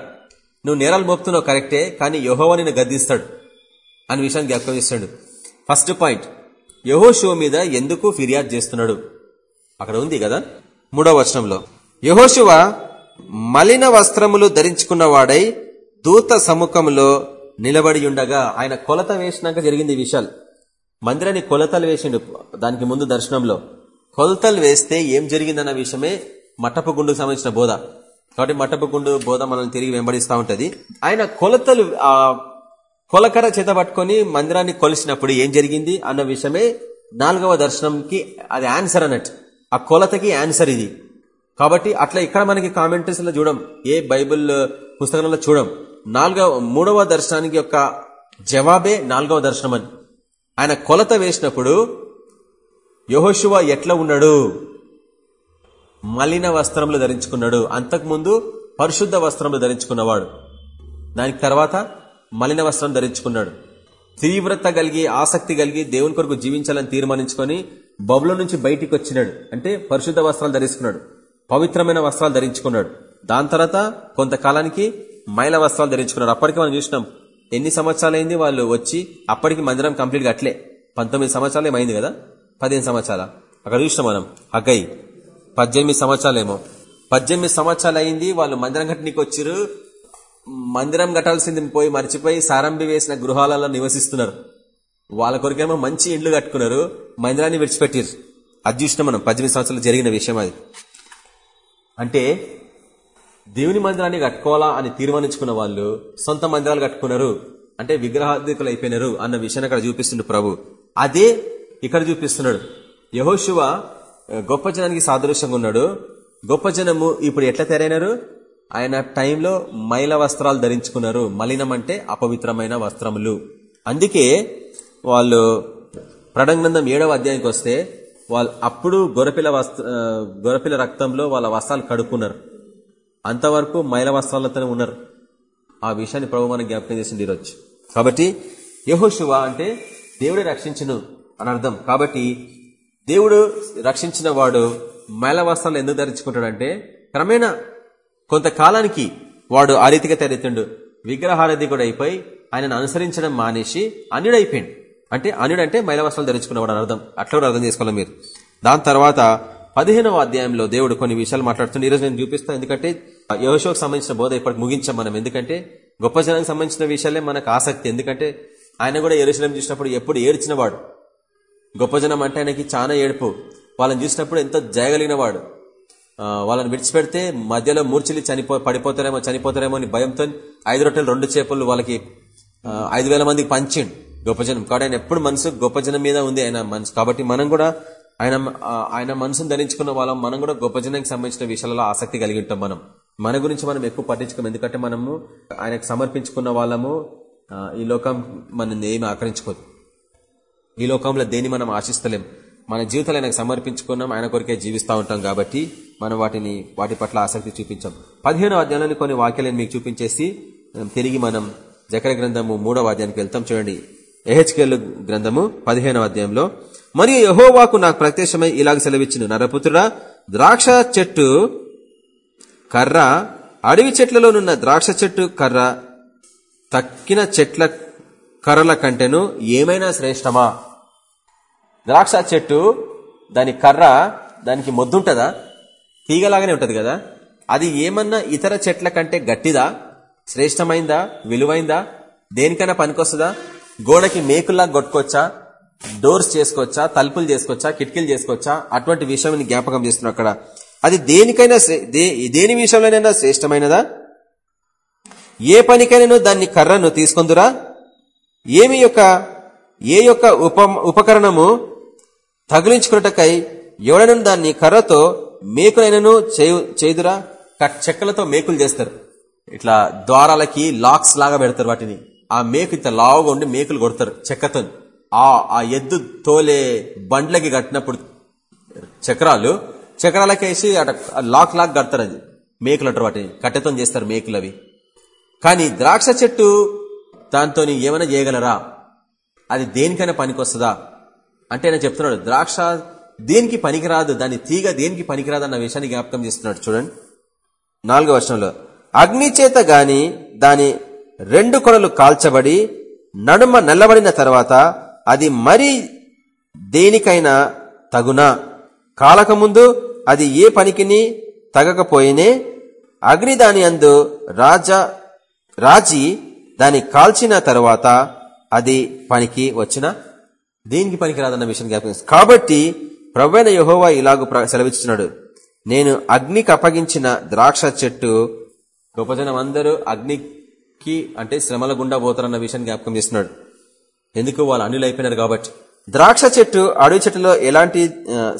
నువ్వు నేరాలు మోపుతున్నావు కరెక్టే కానీ యహోవ నిన్ను గద్దిస్తాడు అని విషయాన్ని జ్ఞాపకం చేస్తాడు. ఫస్ట్ పాయింట్ యహో షో మీద ఎందుకు ఫిర్యాదు చేస్తున్నాడు? అక్కడ ఉంది కదా మూడవ వచనంలో. యహోశివ మలిన వస్త్రములు ధరించుకున్నవాడై దూత సముఖంలో నిలబడి ఉండగా ఆయన కొలత వేసినాక జరిగింది విషయాలు. మందిరాన్ని కొలతలు వేసిండు దానికి ముందు దర్శనంలో. కొలతలు వేస్తే ఏం జరిగిందన్న విషయమే మట్టపు గుండుకు సంబంధించిన బోధ. కాబట్టి మట్టపు గుండు బోధ మనల్ని తిరిగి వెంబడిస్తూ ఉంటది. ఆయన కొలతలు ఆ కొలకర చేత పట్టుకొని మందిరాన్ని కొలిసినప్పుడు ఏం జరిగింది అన్న విషయమే నాలుగవ దర్శనంకి అది ఆన్సర్ అన్నట్టు. ఆ కొలతకి ఆన్సర్ ఇది. కాబట్టి అట్లా ఇక్కడ మనకి కామెంటరీస్లో చూడం. ఏ బైబుల్ పుస్తకంలో చూడం. నాలుగవ మూడవ దర్శనానికి యొక్క జవాబే నాలుగవ దర్శనం అని. ఆయన కొలత వేసినప్పుడు యహోశివ ఎట్లా ఉన్నాడు? మలిన వస్త్రములు ధరించుకున్నాడు. అంతకుముందు పరిశుద్ధ వస్త్రములు ధరించుకున్నవాడు. దానికి తర్వాత మలిన వస్త్రం ధరించుకున్నాడు. తీవ్రత కలిగి ఆసక్తి కలిగి దేవుని కొరకు జీవించాలని తీర్మానించుకొని బబుల నుంచి బయటికి వచ్చినాడు. అంటే పరిశుద్ధ వస్త్రాలు ధరించుకున్నాడు. పవిత్రమైన వస్త్రాలు ధరించుకున్నాడు. దాని తర్వాత కొంతకాలానికి మైల వస్త్రాలు ధరించుకున్నారు. అప్పటికి మనం చూసినాం ఎన్ని సంవత్సరాలైంది వాళ్ళు వచ్చి అప్పటికి మందిరం కంప్లీట్ కట్టలే అట్లే. పంతొమ్మిది సంవత్సరాలు ఏమైంది కదా? పదిహేను సంవత్సరాల. అక్కడ చూసినాం మనం హగ్గై పద్దెనిమిది సంవత్సరాలేమో. పద్దెనిమిది సంవత్సరాలు అయింది వాళ్ళు మందిరం కట్టడానికి వచ్చారు మందిరం కట్టాల్సింది పోయి మర్చిపోయి సారంభి వేసిన గృహాలలో నివసిస్తున్నారు. వాళ్ళ కొరికేమో మంచి ఇండ్లు కట్టుకున్నారు మందిరాన్ని విడిచిపెట్టారు అది చూసినా మనం పద్దెనిమిది సంవత్సరాలు జరిగిన విషయం అది. అంటే దేవుని మందిరాన్ని కట్టుకోవాలా అని తీర్మానించుకున్న వాళ్ళు సొంత మందిరాలు కట్టుకున్నారు. అంటే విగ్రహాధికులు అయిపోయినారు అన్న విషయాన్ని అక్కడ చూపిస్తుండే ప్రభు. అదే ఇక్కడ చూపిస్తున్నాడు. యహోశివ గొప్ప జనానికి సాదృశ్యంగా ఉన్నాడు. గొప్ప జనము ఇప్పుడు ఎట్లా తెరైనారు ఆయన టైంలో మైల వస్త్రాలు ధరించుకున్నారు. మలినం అంటే అపవిత్రమైన వస్త్రములు. అందుకే వాళ్ళు ప్రడంగ్రంథం ఏడవ అధ్యాయానికి వస్తే వాళ్ళు అప్పుడు గొరపిల వస్త్ర గొరపిల రక్తంలో వాళ్ళ వస్త్రాలు కడుక్కున్నారు. అంతవరకు మైల వస్త్రాలతోనే ఉన్నారు. ఆ విషయాన్ని ప్రభు మనం జ్ఞాపకం చేసింది ఈరోజు. కాబట్టి యహోశివ అంటే దేవుడే రక్షించును అని అర్థం. కాబట్టి దేవుడు రక్షించిన వాడు మైల వస్త్రాలు ఎందుకు ధరించుకుంటాడంటే క్రమేణా కొంతకాలానికి వాడు ఆ రీతిగా తెరెత్తుండు విగ్రహారధి కూడా అయిపోయి ఆయనను అనుసరించడం మానేసి అన్యుడైపోయింది అంటే అనుడంటే మైల వస్త్రాలు ధరించుకున్నవాడు అని అర్థం. అట్లా అర్థం చేసుకోవాలి మీరు. దాని తర్వాత పదిహేనవ అధ్యాయంలో దేవుడు కొన్ని విషయాలు మాట్లాడుతుంది ఈరోజు నేను చూపిస్తాను ఎందుకంటే యోషోకు సంబంధించిన బోధ ఇప్పటికి ముగించాం మనం. ఎందుకంటే గొప్ప జనానికి సంబంధించిన విషయాలే మనకు ఆసక్తి. ఎందుకంటే ఆయన కూడా ఎరుశలం చూసినప్పుడు ఎప్పుడు ఏడ్చిన వాడు గొప్ప జనం అంటే ఆయనకి చాలా ఏడుపు. వాళ్ళని చూసినప్పుడు ఎంతో జయగలిగిన వాడు వాళ్ళని విడిచిపెడితే మధ్యలో మూర్చిలి చనిపో పడిపోతారేమో చనిపోతారేమో అని భయంతో ఐదు రొట్టెలు రెండు చేపలు వాళ్ళకి ఐదు వేల మందికి పంచిండు గొప్ప జనం. కాబట్టి ఆయన ఎప్పుడు మనసు గొప్ప జనం మీద ఉంది. ఆయన మనసు. కాబట్టి మనం కూడా ఆయన ఆయన మనసును ధరించుకున్న వాళ్ళం మనం కూడా గొప్ప జనానికి సంబంధించిన విషయాలలో ఆసక్తి కలిగి ఉంటాం మనం. మన గురించి మనం ఎక్కువ పట్టించుకోం. ఎందుకంటే మనము ఆయనకు సమర్పించుకున్న వాళ్ళము ఈ లోకం మనల్ని ఏమి ఆకరించుకోదు. ఈ లోకంలో దేన్ని మనం ఆశిస్తలేం. మన జీవితాలు ఆయనకు సమర్పించుకున్నాం ఆయన కొరికే జీవిస్తూ ఉంటాం కాబట్టి మనం వాటిని వాటి పట్ల ఆసక్తి చూపించాం. పదిహేను అధ్యాయంలోని కొన్ని వాక్యాలను మీకు చూపించేసి తిరిగి మనం జకర గ్రంథము మూడవ అధ్యాయానికి వెళ్తాం. చూడండి. ఎహెచ్కేల్ గ్రంథము పదిహేనవ అధ్యాయంలో మరియు యహోవాకు నాకు ప్రత్యక్షమై ఇలాగ సెలవిచ్చిన. నరపుత్రుడా ద్రాక్ష చెట్టు కర్ర అడవి చెట్లలోనున్న ద్రాక్ష చెట్టు కర్ర తక్కిన చెట్ల కర్రల కంటేను ఏమైనా శ్రేష్టమా? ద్రాక్ష చెట్టు దాని కర్ర దానికి మొద్దుంటదా? తీగలాగానే ఉంటది కదా? అది ఏమన్నా ఇతర చెట్ల కంటే గట్టిదా? శ్రేష్టమైందా? విలువైందా? దేనికైనా పనికొస్తుందా? గోడకి మేకుల్లా కొట్టుకోవచ్చా డోర్స్ చేసుకోవచ్చా తలుపులు చేసుకోవచ్చా కిటికీలు చేసుకోవచ్చా అటువంటి విషయం జ్ఞాపకం చేస్తున్నాం అక్కడ. అది దేనికైనా దేని విషయంలోనైనా శ్రేష్టమైనదా? ఏ పనికైనా దాన్ని కర్రను తీసుకుందురా? ఏమి యొక్క ఏ యొక్క ఉప ఉపకరణము తగిలించుకున్నటకై ఎవడను దాన్ని కర్రతో మేకులైనను చేయుదురా? చెక్కలతో మేకులు చేస్తారు. ఇట్లా ద్వారాలకి లాక్స్ లాగా పెడతారు వాటిని. ఆ మేకు ఇంత లావుగా ఉండి మేకులు కొడతారు చెక్కతో ఆ ఆ ఎద్దు తోలే బండ్లకి కట్టినప్పుడు చక్రాలు చక్రాలకేసి అట లాక్ లాక్ కడతారు అది. మేకులు అంటారు వాటిని. కట్టెతో చేస్తారు మేకులు అవి. కానీ ద్రాక్ష చెట్టు దాంతో ఏమైనా చేయగలరా? అది దేనికైనా పనికొస్తుందా? అంటే నేను చెప్తున్నాడు ద్రాక్ష దేనికి పనికిరాదు? దాని తీగ దేనికి పనికిరాదు అన్న విషయాన్ని జ్ఞాపకం చేస్తున్నాడు. చూడండి. నాలుగో వర్షంలో అగ్ని చేత గాని దాని రెండు కొనలు కాల్చబడి నడుమ నల్లబడిన తర్వాత అది మరి దేనికైనా తగునా? కాలకముందు అది ఏ పనికిని తగకపోయినే? అగ్ని దాని అందు రాజా రాజీ దాన్ని కాల్చిన తరువాత అది పనికి వచ్చిన? దేనికి పనికి రాదన్న విషయం జ్ఞాపకం కాబట్టి ప్రవ్వైన యహోవా ఇలాగూ సెలవిస్తున్నాడు నేను అగ్నికి అప్పగించిన ద్రాక్ష చెట్టు గొప్పజనం అందరూ అగ్నికి అంటే శ్రమల గుండా పోతారన్న విషయాన్ని జ్ఞాపకం చేస్తున్నాడు. ఎందుకు వాళ్ళు అన్యులు అయిపోయినారు కాబట్టి? ద్రాక్ష చెట్టు అడవి చెట్టులో ఎలాంటి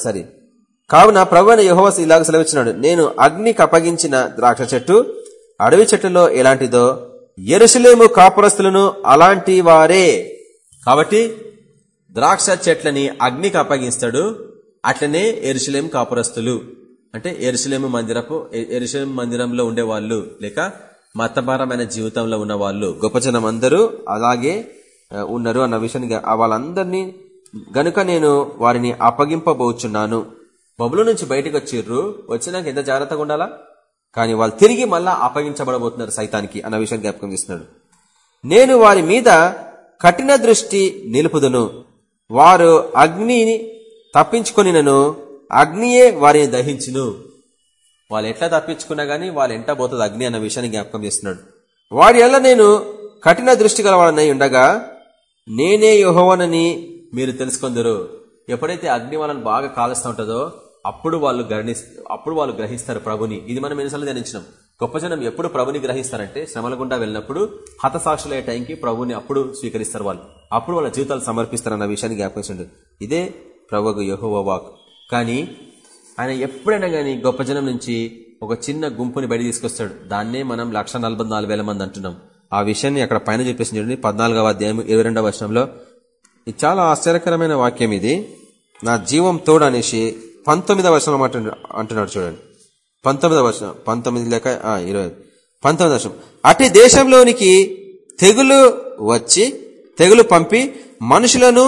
సారీ. కావున ప్రవణ యహోవస్ ఇలాగ సెలవిచ్చినాడు. నేను అగ్నికి అప్పగించిన ద్రాక్ష చెట్టు అడవి చెట్టులో ఎలాంటిదో ఎరుసలేము కాపురస్తులను అలాంటి వారే. కాబట్టి ద్రాక్ష చెట్లని అగ్నికి అప్పగిస్తాడు అట్లనే ఎరుసలేం కాపురస్తులు అంటే ఎరుసలేము మందిరపు ఎరుసలేం మందిరంలో ఉండేవాళ్ళు లేక మతపరమైన జీవితంలో ఉన్న వాళ్ళు గొప్ప అందరూ అలాగే ఉన్నారు అన్న విషయాన్ని వాళ్ళందరినీ గనుక నేను వారిని అప్పగింపబోచున్నాను. బబులు నుంచి బయటకు వచ్చిర్రు వచ్చినాక ఎంత జాగ్రత్తగా ఉండాలా? కానీ వాళ్ళు తిరిగి మళ్ళా అప్పగించబడబోతున్నారు సైతానికి అన్న విషయం జ్ఞాపకం చేస్తున్నాడు. నేను వారి మీద కఠిన దృష్టి నిలుపుదును. వారు అగ్నిని తప్పించుకొనినను అగ్నియే వారిని దహించును. వాళ్ళు ఎట్లా తప్పించుకున్నా గానీ వాళ్ళు ఎంట పోతుంది అగ్ని అన్న విషయాన్ని జ్ఞాపకం చేస్తున్నాడు. వారి వల్ల నేను కఠిన దృష్టి గలవాడనై ఉండగా నేనే యుహోవనని మీరు తెలుసుకుందరు. ఎప్పుడైతే అగ్ని వాళ్ళని బాగా కాలుస్తూ ఉంటుందో అప్పుడు వాళ్ళు గ్రహి అప్పుడు వాళ్ళు గ్రహిస్తారు ప్రభుని. ఇది మనం ఎన్నిసార్లు ధ్యానించినాం. గొప్ప జనం ఎప్పుడు ప్రభుని గ్రహిస్తారంటే శ్రమల గుండా వెళ్ళినప్పుడు హతసాక్షులయ్యే టైంకి ప్రభుని అప్పుడు స్వీకరిస్తారు వాళ్ళు. అప్పుడు వాళ్ళ జీవితాలు సమర్పిస్తారన్న విషయాన్ని జ్ఞాపకించండి ఇదే ప్రభుకు యహోవ వాక్. కానీ ఆయన ఎప్పుడైనా కానీ గొప్ప జనం నుంచి ఒక చిన్న గుంపుని బయట తీసుకొస్తాడు. దాన్నే మనం లక్ష మంది అంటున్నాం. ఆ విషయాన్ని అక్కడ పైన చెప్పేసి చూడండి. పద్నాలుగవ అధ్యాయం ఇరవై రెండవ వర్షంలో ఇది చాలా ఆశ్చర్యకరమైన వాక్యం ఇది. నా జీవం తోడు అనేసి పంతొమ్మిదవ వర్షం అంటున్నాడు చూడండి. పంతొమ్మిదవ వర్షం పంతొమ్మిది లేక ఇరవై పంతొమ్మిది వర్షం అటు దేశంలోనికి తెగులు వచ్చి తెగులు పంపి మనుషులను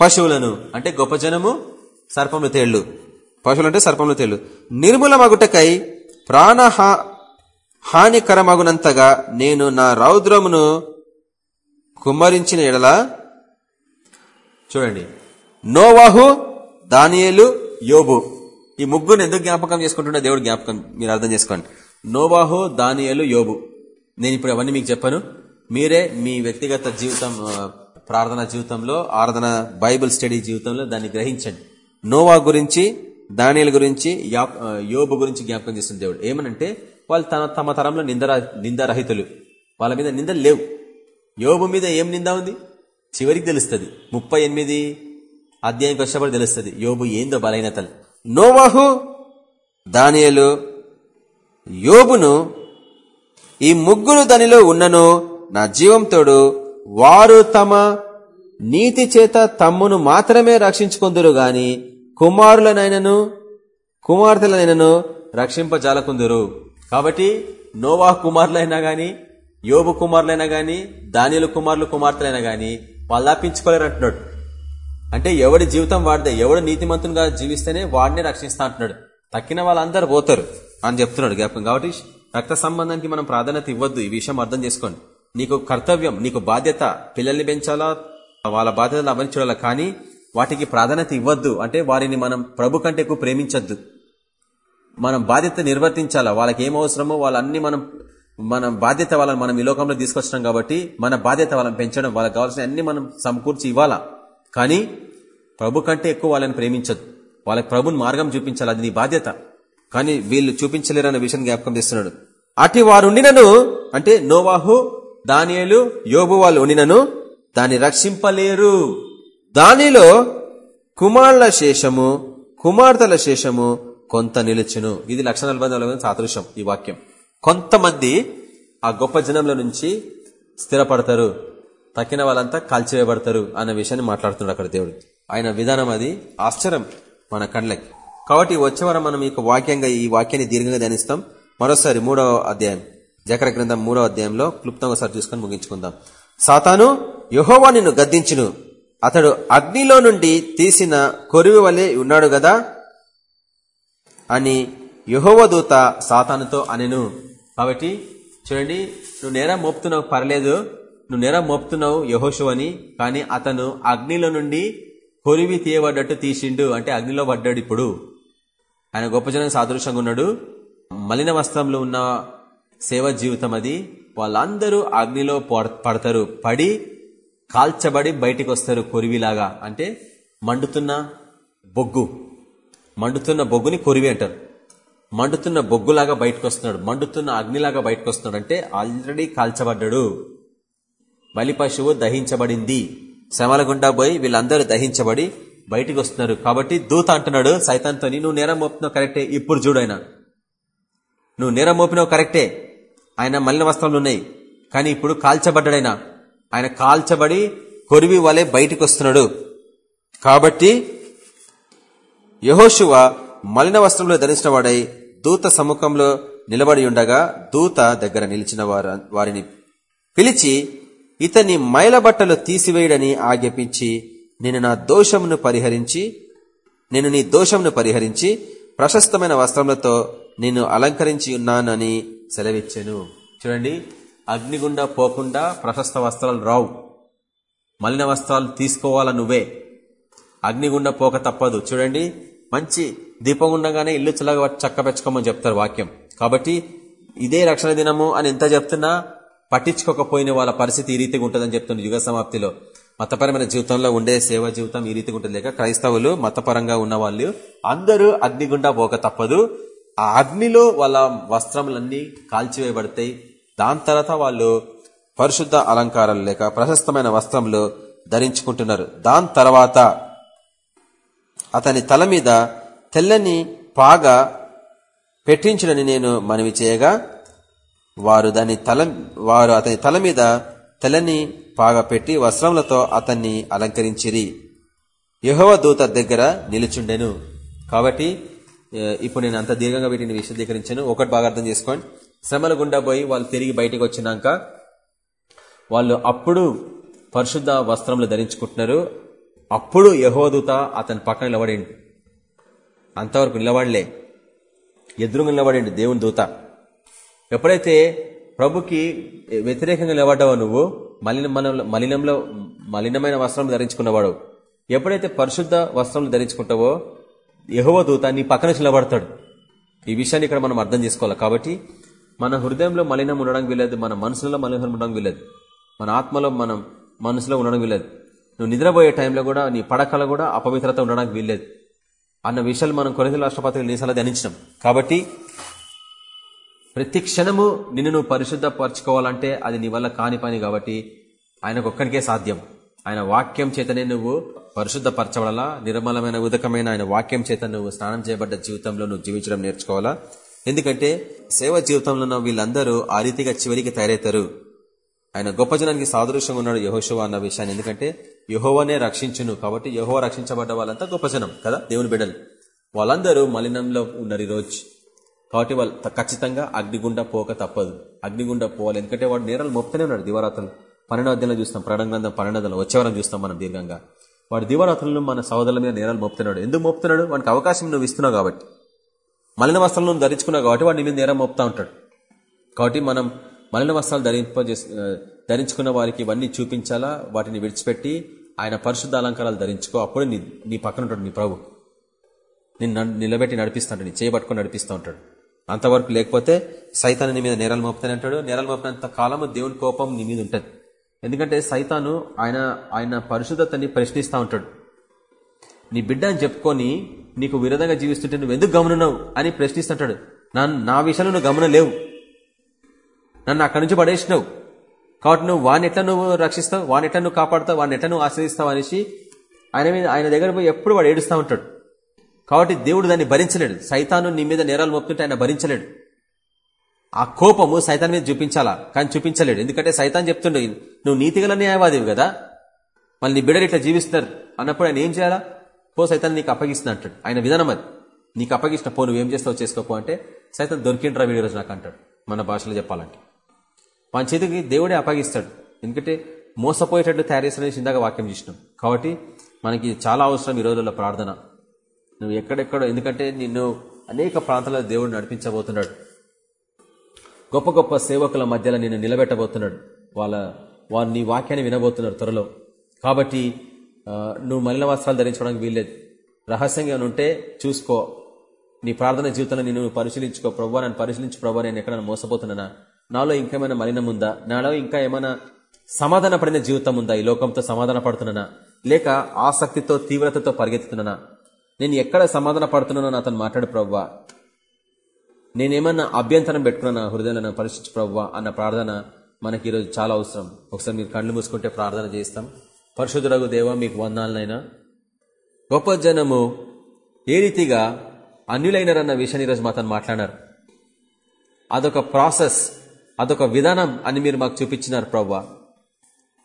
పశువులను అంటే గొప్ప జనము సర్పములు తేళ్ళు పశువులు అంటే సర్పములు తేళ్ళు నిర్మూలమగుటకై ప్రాణహా ప్రాణ హానికరమగునంతగా నేను నా రౌద్రమును కుమ్మరించిన ఎడల చూడండి నోవాహు దానియలు యోబు. ఈ ముగ్గురు ఎందుకు జ్ఞాపకం చేసుకుంటుండో దేవుడు జ్ఞాపకం మీరు అర్థం చేసుకోండి. నోవాహు దానియలు యోబు. నేను ఇప్పుడు అవన్నీ మీకు చెప్పాను. మీరే మీ వ్యక్తిగత జీవితం ప్రార్థన జీవితంలో ఆరాధన బైబుల్ స్టడీ జీవితంలో దాన్ని గ్రహించండి. నోవా గురించి దానియల గురించి యోబు గురించి జ్ఞాపకం చేస్తుంది దేవుడు. ఏమనంటే వాళ్ళు తన తమ తరంలో నింద నిందారహితులు. వాళ్ళ మీద నిందలు లేవు. యోబు మీద ఏం నింద ఉంది? చివరికి తెలుస్తుంది. ముప్పై ఎనిమిది అధ్యాయంకి కష్టపడి తెలుస్తుంది. యోబు ఏందో బలహీనతలు. నోవాహు దానియలు యోబును ఈ ముగ్గురు దానిలో ఉన్నను నా జీవంతోడు వారు తమ నీతి చేత తమ్మును మాత్రమే రక్షించుకుందరు గాని కుమారులనైనను కుమార్తెలనైనను రక్షింపజాలకుందరు. కాబట్టి నోవా కుమారులైనా గాని యోబు కుమారులైనా గాని దానిల కుమారులు కుమార్తెలైనా గాని పల్లాపించుకోలేరు అంటున్నాడు. అంటే ఎవడి జీవితం వాడితే ఎవడు నీతిమంతునిగా జీవిస్తేనే వాడిని రక్షిస్తా అంటున్నాడు. తక్కిన వాళ్ళందరూ పోతారు అని చెప్తున్నాడు జ్ఞాపకం. కాబట్టి రక్త సంబంధానికి మనం ప్రాధాన్యత ఇవ్వద్దు ఈ విషయం అర్థం చేసుకోండి. నీకు కర్తవ్యం నీకు బాధ్యత పిల్లల్ని పెంచాలా వాళ్ళ బాధ్యతలు అవన్నీ చూడాలా కానీ వాటికి ప్రాధాన్యత ఇవ్వద్దు. అంటే వారిని మనం ప్రభు కంటే ఎక్కువ ప్రేమించద్దు. మనం బాధ్యత నిర్వర్తించాలా? వాళ్ళకి ఏం అవసరమో వాళ్ళన్ని మనం మన బాధ్యత వాళ్ళని మనం ఈ లోకంలో తీసుకొచ్చినాం కాబట్టి మన బాధ్యత వాళ్ళని పెంచడం వాళ్ళకి కావాల్సిన అన్ని మనం సమకూర్చి ఇవ్వాలా? కానీ ప్రభు కంటే ఎక్కువ వాళ్ళని ప్రేమించదు వాళ్ళకి ప్రభుని మార్గం చూపించాలి అది నీ బాధ్యత. కానీ వీళ్ళు చూపించలేరన్న విషయం జ్ఞాపకం చేస్తున్నాడు. అటు వారుండినను అంటే నోవాహు దానియలు యోబు వాళ్ళు ఉండినను దాన్ని రక్షింపలేరు. దానిలో కుమారుల శేషము కుమార్తెల శేషము కొంత నిలుచును. ఇది లక్ష సాదృశ్యం ఈ వాక్యం. కొంతమంది ఆ గొప్ప జనంలో నుంచి స్థిరపడతారు. తక్కిన వాళ్ళంతా కాల్చివేయబడతారు అన్న విషయాన్ని మాట్లాడుతున్నాడు అక్కడ దేవుడు. ఆయన విధానం అది ఆశ్చర్యం మన కండ్లకి కాబట్టి వచ్చేవారం మనం ఈ వాక్యంగా ఈ వాక్యాన్ని దీర్ఘంగా ధ్యానిస్తాం. మరోసారి మూడవ అధ్యాయం. జకర గ్రంథం మూడవ అధ్యాయంలో క్లుప్తంగా సార్ చూసుకొని ముగించుకుందాం. సాతాను యహోవా నిన్ను గద్దించును. అతడు అగ్నిలో నుండి తీసిన కొరివి వలె ఉన్నాడు గదా? అని యహోవ దూత సాతానుతో అనెను. కాబట్టి చూడండి నువ్వు నేరం మోపుతున్నావు పర్లేదు. నువ్వు నేరం మోపుతున్నావు యహోషు అని కానీ అతను అగ్నిలో నుండి కొరివి తీయబడ్డట్టు తీసిండు. అంటే అగ్నిలో పడ్డాడు ఇప్పుడు. ఆయన గొప్ప జనం సాదృశ్యంగా ఉన్నాడు. మలిన వస్త్రంలో ఉన్న సేవ జీవితం అది. వాళ్ళందరూ అగ్నిలో పడతారు. పడి కాల్చబడి బయటికి వస్తారు కొరివిలాగా. అంటే మండుతున్న బొగ్గు. మండుతున్న బొగ్గుని కొరివి అంటారు. మండుతున్న బొగ్గులాగా బయటకు వస్తున్నాడు మండుతున్న అగ్నిలాగా బయటకు వస్తున్నాడు అంటే ఆల్రెడీ కాల్చబడ్డాడు. బలి పశువు దహించబడింది. శ్రమల గుండా పోయి వీళ్ళందరూ దహించబడి బయటికి వస్తున్నారు కాబట్టి దూత అంటున్నాడు సైతాన్తోని నువ్వు నేరం మోపినావు కరెక్టే. ఇప్పుడు చూడైనా నువ్వు నేరం మోపినావు కరెక్టే. ఆయన మలిన వస్త్రాలు ఉన్నాయి. కానీ ఇప్పుడు కాల్చబడ్డాడైనా ఆయన. కాల్చబడి కొరివి వలె బయటికి వస్తున్నాడు కాబట్టి యహోశువ మలిన వస్త్రంలో ధరించిన వాడై దూత సముఖంలో నిలబడి ఉండగా దూత దగ్గర నిలిచిన వారిని పిలిచి ఇతని మైల బట్టలు తీసివేయడని ఆజ్ఞాపించి నేను నా దోషమును పరిహరించి నేను నీ దోషమును పరిహరించి ప్రశస్తమైన వస్త్రములతో నేను అలంకరించి ఉన్నానని సెలవిచ్చాను. చూడండి అగ్నిగుండా పోకుండా ప్రశస్త వస్త్రాలు రావు. మలిన వస్త్రాలు తీసుకోవాలా నువ్వే. అగ్నిగుండా పోక తప్పదు. చూడండి మంచి దీపం ఉండగానే ఇల్లు చల్లగా చక్కపెచ్చుకోమని చెప్తారు వాక్యం. కాబట్టి ఇదే రక్షణ దినము అని ఎంత చెప్తున్నా పట్టించుకోకపోయిన వాళ్ళ పరిస్థితి ఈ రీతిగా ఉంటుందని చెప్తుంది యుగ సమాప్తిలో. మతపరమైన జీవితంలో ఉండే సేవ జీవితం ఈ రీతిగా ఉంటుంది. లేక క్రైస్తవులు మతపరంగా ఉన్న వాళ్ళు అందరూ అగ్నిగుండా పోక తప్పదు. ఆ అగ్నిలో వాళ్ళ వస్త్రములన్నీ కాల్చివేయబడతాయి. దాని తర్వాత వాళ్ళు పరిశుద్ధ అలంకారాలు లేక ప్రశస్తమైన వస్త్రములు ధరించుకుంటున్నారు. దాని తర్వాత అతని తల మీద తెల్లని పాగ పెట్టించుడని నేను మనవి చేయగా వారు దాని తల వారు అతని తల మీద తెల్లని పాగ పెట్టి వస్త్రములతో అతన్ని అలంకరించిరి. యహోవ దూత దగ్గర నిలుచుండెను. కాబట్టి ఇప్పుడు నేను అంత దీర్ఘంగా వీటిని విశదీకరించాను. ఒకటి బాగా అర్థం చేసుకోండి. శ్రమల గుండా పోయి వాళ్ళు తిరిగి బయటకు వచ్చినాక వాళ్ళు అప్పుడు పరిశుద్ధ వస్త్రములు ధరించుకుంటున్నారు. అప్పుడు యహోదూత అతని పక్కన నిలబడిండు. అంతవరకు నిలబడలే. ఎదురుగా నిలబడిండు దేవుని దూత. ఎప్పుడైతే ప్రభుకి వ్యతిరేకంగా నిలబడ్డావో నువ్వు మలిన మలినంలో మలినమైన వస్త్రం ధరించుకున్నవాడు ఎప్పుడైతే పరిశుద్ధ వస్త్రం ధరించుకుంటావో యహోవ దూత నీ పక్కన నిలబడతాడు. ఈ విషయాన్ని ఇక్కడ మనం అర్థం చేసుకోవాలి. కాబట్టి మన హృదయంలో మలినం ఉండడం వీలదు మన మనసులో మలినం ఉండడం వీలదు మన ఆత్మలో మనం మనసులో ఉండడం వీలదు నువ్వు నిద్రపోయే టైంలో కూడా నీ పడకల కూడా అపవిత్రత ఉండడానికి వీల్లేదు. అన్న విషయాలు మనం కొరింత రాష్ట్రపతిని నీసలా ధ్యానించినాం. కాబట్టి ప్రతి క్షణము నిన్ను నువ్వు పరిశుద్ధపరచుకోవాలంటే అది నీ వల్ల కాని పని కాబట్టి ఆయనకు ఒక్కడికే సాధ్యం. ఆయన వాక్యం చేతనే నువ్వు పరిశుద్ధపరచబడాలా? నిర్మలమైన ఉదకమైన ఆయన వాక్యం చేత నువ్వు స్నానం చేయబడ్డ జీవితంలో నువ్వు జీవించడం నేర్చుకోవాలా? ఎందుకంటే సేవ జీవితంలో ఉన్న వీళ్ళందరూ ఆ రీతిగా చివరికి తయారవుతారు. ఆయన గొప్ప జనానికి సాదృశ్యంగా ఉన్నాడు యహోశివ అన్న విషయాన్ని. ఎందుకంటే యహోవనే రక్షించును కాబట్టి యహోవ రక్షించబడ్డ వాళ్ళంతా గొప్ప జనం కదా? దేవుని బిడ్డలు. వాళ్ళందరూ మలినంలో ఉన్నారు ఈరోజు కాబట్టి వాళ్ళు ఖచ్చితంగా అగ్నిగుండ పోక తప్పదు. అగ్నిగుండ పోవాలి. ఎందుకంటే వాడు నేరాలు మోపుతూనే ఉన్నాడు దివారాత్రులు. పన్నెండు అధ్యాయంలో చూస్తాం. ప్రణం గ్రంథం పన్నెండు వచ్చేవారం చూస్తాం మనం దీర్ఘంగా. వాడు దివారాత్రులను మన సోదరుల మీద నేరాలు మోపుతున్నాడు. ఎందుకు మోపుతున్నాడు? వానికి అవకాశం నువ్వు ఇస్తున్నావు కాబట్టి. మలిన వస్త్రాలను ధరించుకున్నావు కాబట్టి వాడిని మీద నేరం మోపుతా ఉంటాడు. కాబట్టి మనం మలిన వస్త్రాలు ధరింప ధరించుకున్న వారికి ఇవన్నీ చూపించాలా? వాటిని విడిచిపెట్టి ఆయన పరిశుద్ధ అలంకారాలు ధరించుకో. అప్పుడు నీ నీ పక్కన ఉంటాడు నీ ప్రభు. నిన్ను నిలబెట్టి నడిపిస్తాడు నీ చేయబట్టుకొని నడిపిస్తూ ఉంటాడు. అంతవరకు లేకపోతే సైతాన్ నీ మీద నేరాలు మోపుతానే అంటాడు. నేరాలు మోపినంత కాలము దేవుని కోపం నీ మీద ఉంటుంది. ఎందుకంటే సైతాను ఆయన ఆయన పరిశుద్ధతని ప్రశ్నిస్తూ ఉంటాడు. నీ బిడ్డ అని చెప్పుకొని నీకు విరోధంగా జీవిస్తుంటే నువ్వు ఎందుకు గమనున్నావు అని ప్రశ్నిస్తుంటాడు నా విషయంలో నువ్వు గమనం లేవు నన్ను అక్కడి నుంచి పడేసినావు. కాబట్టి నువ్వు వాని ఎట్లా నువ్వు రక్షిస్తావు? వాని ఎట్లా నువ్వు కాపాడుతావు? వాని ఎట్లా నువ్వు ఆశ్రయిస్తావు అనేసి ఆయన మీద ఆయన దగ్గర పోయి ఎప్పుడు వాడు ఏడుస్తూ ఉంటాడు. కాబట్టి దేవుడు దాన్ని భరించలేడు. సైతాను నీ మీద నేరాలు మోపుతుంటే ఆయన భరించలేడు. ఆ కోపము సైతాన్ మీద చూపించాలా? కానీ చూపించలేడు. ఎందుకంటే సైతాన్ చెప్తుండే నువ్వు నీతిగల న్యాయవాదివి కదా. మళ్ళీ నీ బిడ్డలు ఇట్లా జీవిస్తున్నారు. అన్నప్పుడు ఆయన ఏం చేయాలా? పో సైతాన్ని నీకు అప్పగిస్తుంది అంటాడు. ఆయన విధానం అది. నీకు అప్పగిస్తున్న పో నువ్వేం చేస్తావు చేసుకోపో అంటే సైతం దొరికిండ్రా వీడియో రోజు నాకు అంటాడు. మన భాషలో చెప్పాలంటే. మన చేతికి దేవుడే అప్పగిస్తాడు. ఎందుకంటే మోసపోయేటట్లు తయారు చేసిన ఇందాక వాక్యం చేసినాం. కాబట్టి మనకి చాలా అవసరం ఈ రోజుల్లో ప్రార్థన. నువ్వు ఎక్కడెక్కడో ఎందుకంటే నిన్ను అనేక ప్రాంతాల్లో దేవుడు నడిపించబోతున్నాడు. గొప్ప గొప్ప సేవకుల మధ్యలో నిన్ను నిలబెట్టబోతున్నాడు. వాళ్ళ వారు నీ వాక్యాన్ని వినబోతున్నారు త్వరలో. కాబట్టి నువ్వు మలిన వస్త్రాలు ధరించడానికి వీల్లేదు. రహస్యంగా ఉంటే చూసుకో. నీ ప్రార్థన జీవితంలో నేను పరిశీలించుకో. ప్రభు నన్ను పరిశీలించు ప్రభావ నేను ఎక్కడ మోసపోతున్నానా? నాలో ఇంకేమైనా మలినం ఉందా నాలో ఇంకా ఏమైనా సమాధాన పడిన జీవితం ఉందా ఈ లోకంతో సమాధాన పడుతున్నానా లేక ఆసక్తితో తీవ్రతతో పరిగెత్తుతున్నానా? నేను ఎక్కడ సమాధాన పడుతున్నానో అతను మాట్లాడు ప్రవ్వా. నేనేమన్నా అభ్యంతరం పెట్టుకున్నా హృదయంలో పరిశీలించు ప్రవ్వా అన్న ప్రార్థన మనకి ఈరోజు చాలా అవసరం. ఒకసారి మీరు కళ్ళు మూసుకుంటే ప్రార్థన చేస్తాం పరిశుద్ధురగు దేవ మీకు వందాలనైనా గొప్ప జనము ఏ రీతిగా అన్యులైనరన్న విషయాన్ని ఈరోజు మాతో మాట్లాడారు అదొక ప్రాసెస్. అదొక విధానం అని మీరు మాకు చూపించినారు ప్రవ్వా.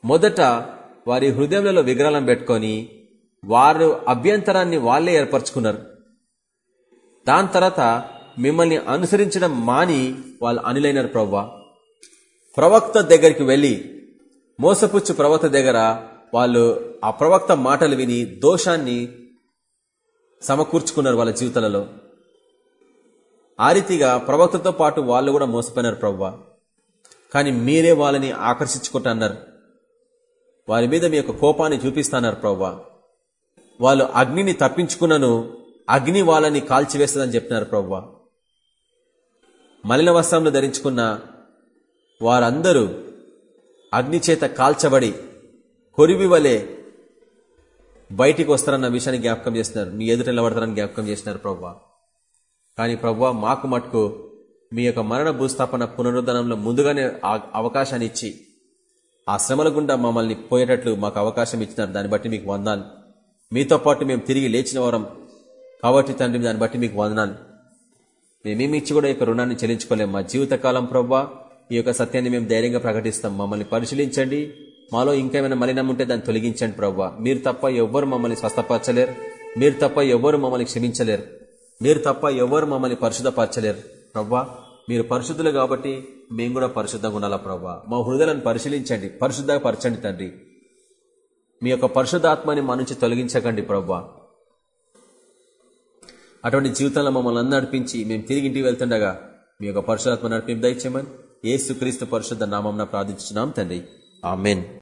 మొదట వారి హృదయంలో విగ్రహాలను పెట్టుకొని వారు అభ్యంతరాన్ని వాళ్ళే ఏర్పరచుకున్నారు. దాని తర్వాత మిమ్మల్ని అనుసరించడం మాని వాళ్ళు అనులైనారు ప్రవ్వా. ప్రవక్త దగ్గరికి వెళ్ళి మోసపుచ్చు ప్రవక్త దగ్గర వాళ్ళు ఆ ప్రవక్త మాటలు విని దోషాన్ని సమకూర్చుకున్నారు వాళ్ళ జీవితాలలో. ఆ రీతిగా ప్రవక్తతో పాటు వాళ్ళు కూడా మోసపోయినారు ప్రవ్వా. కానీ మీరే వాళ్ళని ఆకర్షించుకుంటున్నారు వారి మీద మీ యొక్క కోపాన్ని చూపిస్తున్నారు ప్రవ్వా. వాళ్ళు అగ్నిని తప్పించుకున్నను అగ్ని వాళ్ళని కాల్చివేస్తుందని చెప్పినారు ప్రవ్వా. మలిన వస్త్రంలో ధరించుకున్న వారందరూ అగ్ని చేత కాల్చబడి కొరివి వలె బయటికి వస్తారన్న విషయాన్ని జ్ఞాపకం చేస్తున్నారు. మీ ఎదుట నిలబడతారని జ్ఞాపకం చేస్తున్నారు ప్రవ్వా. కానీ ప్రవ్వా మాకు మటుకు మీ యొక్క మరణ భూస్థాపన పునరుద్ధరణంలో ముందుగానే అవకాశాన్ని ఇచ్చి ఆ శ్రమల గుండా మమ్మల్ని పోయేటట్లు మాకు అవకాశం ఇచ్చినారు. దాన్ని బట్టి మీకు వందాలు. మీతో పాటు మేము తిరిగి లేచిన వారం కాబట్టి తండ్రి దాన్ని బట్టి మీకు వందనాలు. మేమేమి ఇచ్చి కూడా ఈ రుణాన్ని చెల్లించుకోలేము. మా జీవితకాలం ప్రవ్వా ఈ యొక్క సత్యాన్ని మేము ధైర్యంగా ప్రకటిస్తాం. మమ్మల్ని పరిశీలించండి. మాలో ఇంకేమైనా మలినం ఉంటే దాన్ని తొలగించండి ప్రవ్వా. మీరు తప్ప ఎవ్వరు మమ్మల్ని స్వస్థపరచలేరు. మీరు తప్ప ఎవ్వరు మమ్మల్ని క్షమించలేరు. మీరు తప్ప ఎవ్వరు మమ్మల్ని పరిశుద్ధపరచలేరు. ప్రవ్వా మీరు పరిశుద్ధులు కాబట్టి మేము కూడా పరిశుద్ధంగా ఉండాలా ప్రవ్వా? మా హృదయాలను పరిశీలించండి పరిశుద్ధంగా పరచండి తండ్రి. మీ యొక్క పరిశుద్ధాత్మని మా నుంచి తొలగించకండి ప్రవ్వా. అటువంటి జీవితంలో మమ్మల్ని నడిపించి మేము తిరిగి ఇంటికి వెళ్తుండగా మీ యొక్క పరిశుధాత్మ నడిపి దయచేయమని ఏసుక్రీస్తు పరిశుద్ధ నామం ప్రార్థించున్నాం తండ్రి. ఆమెన్.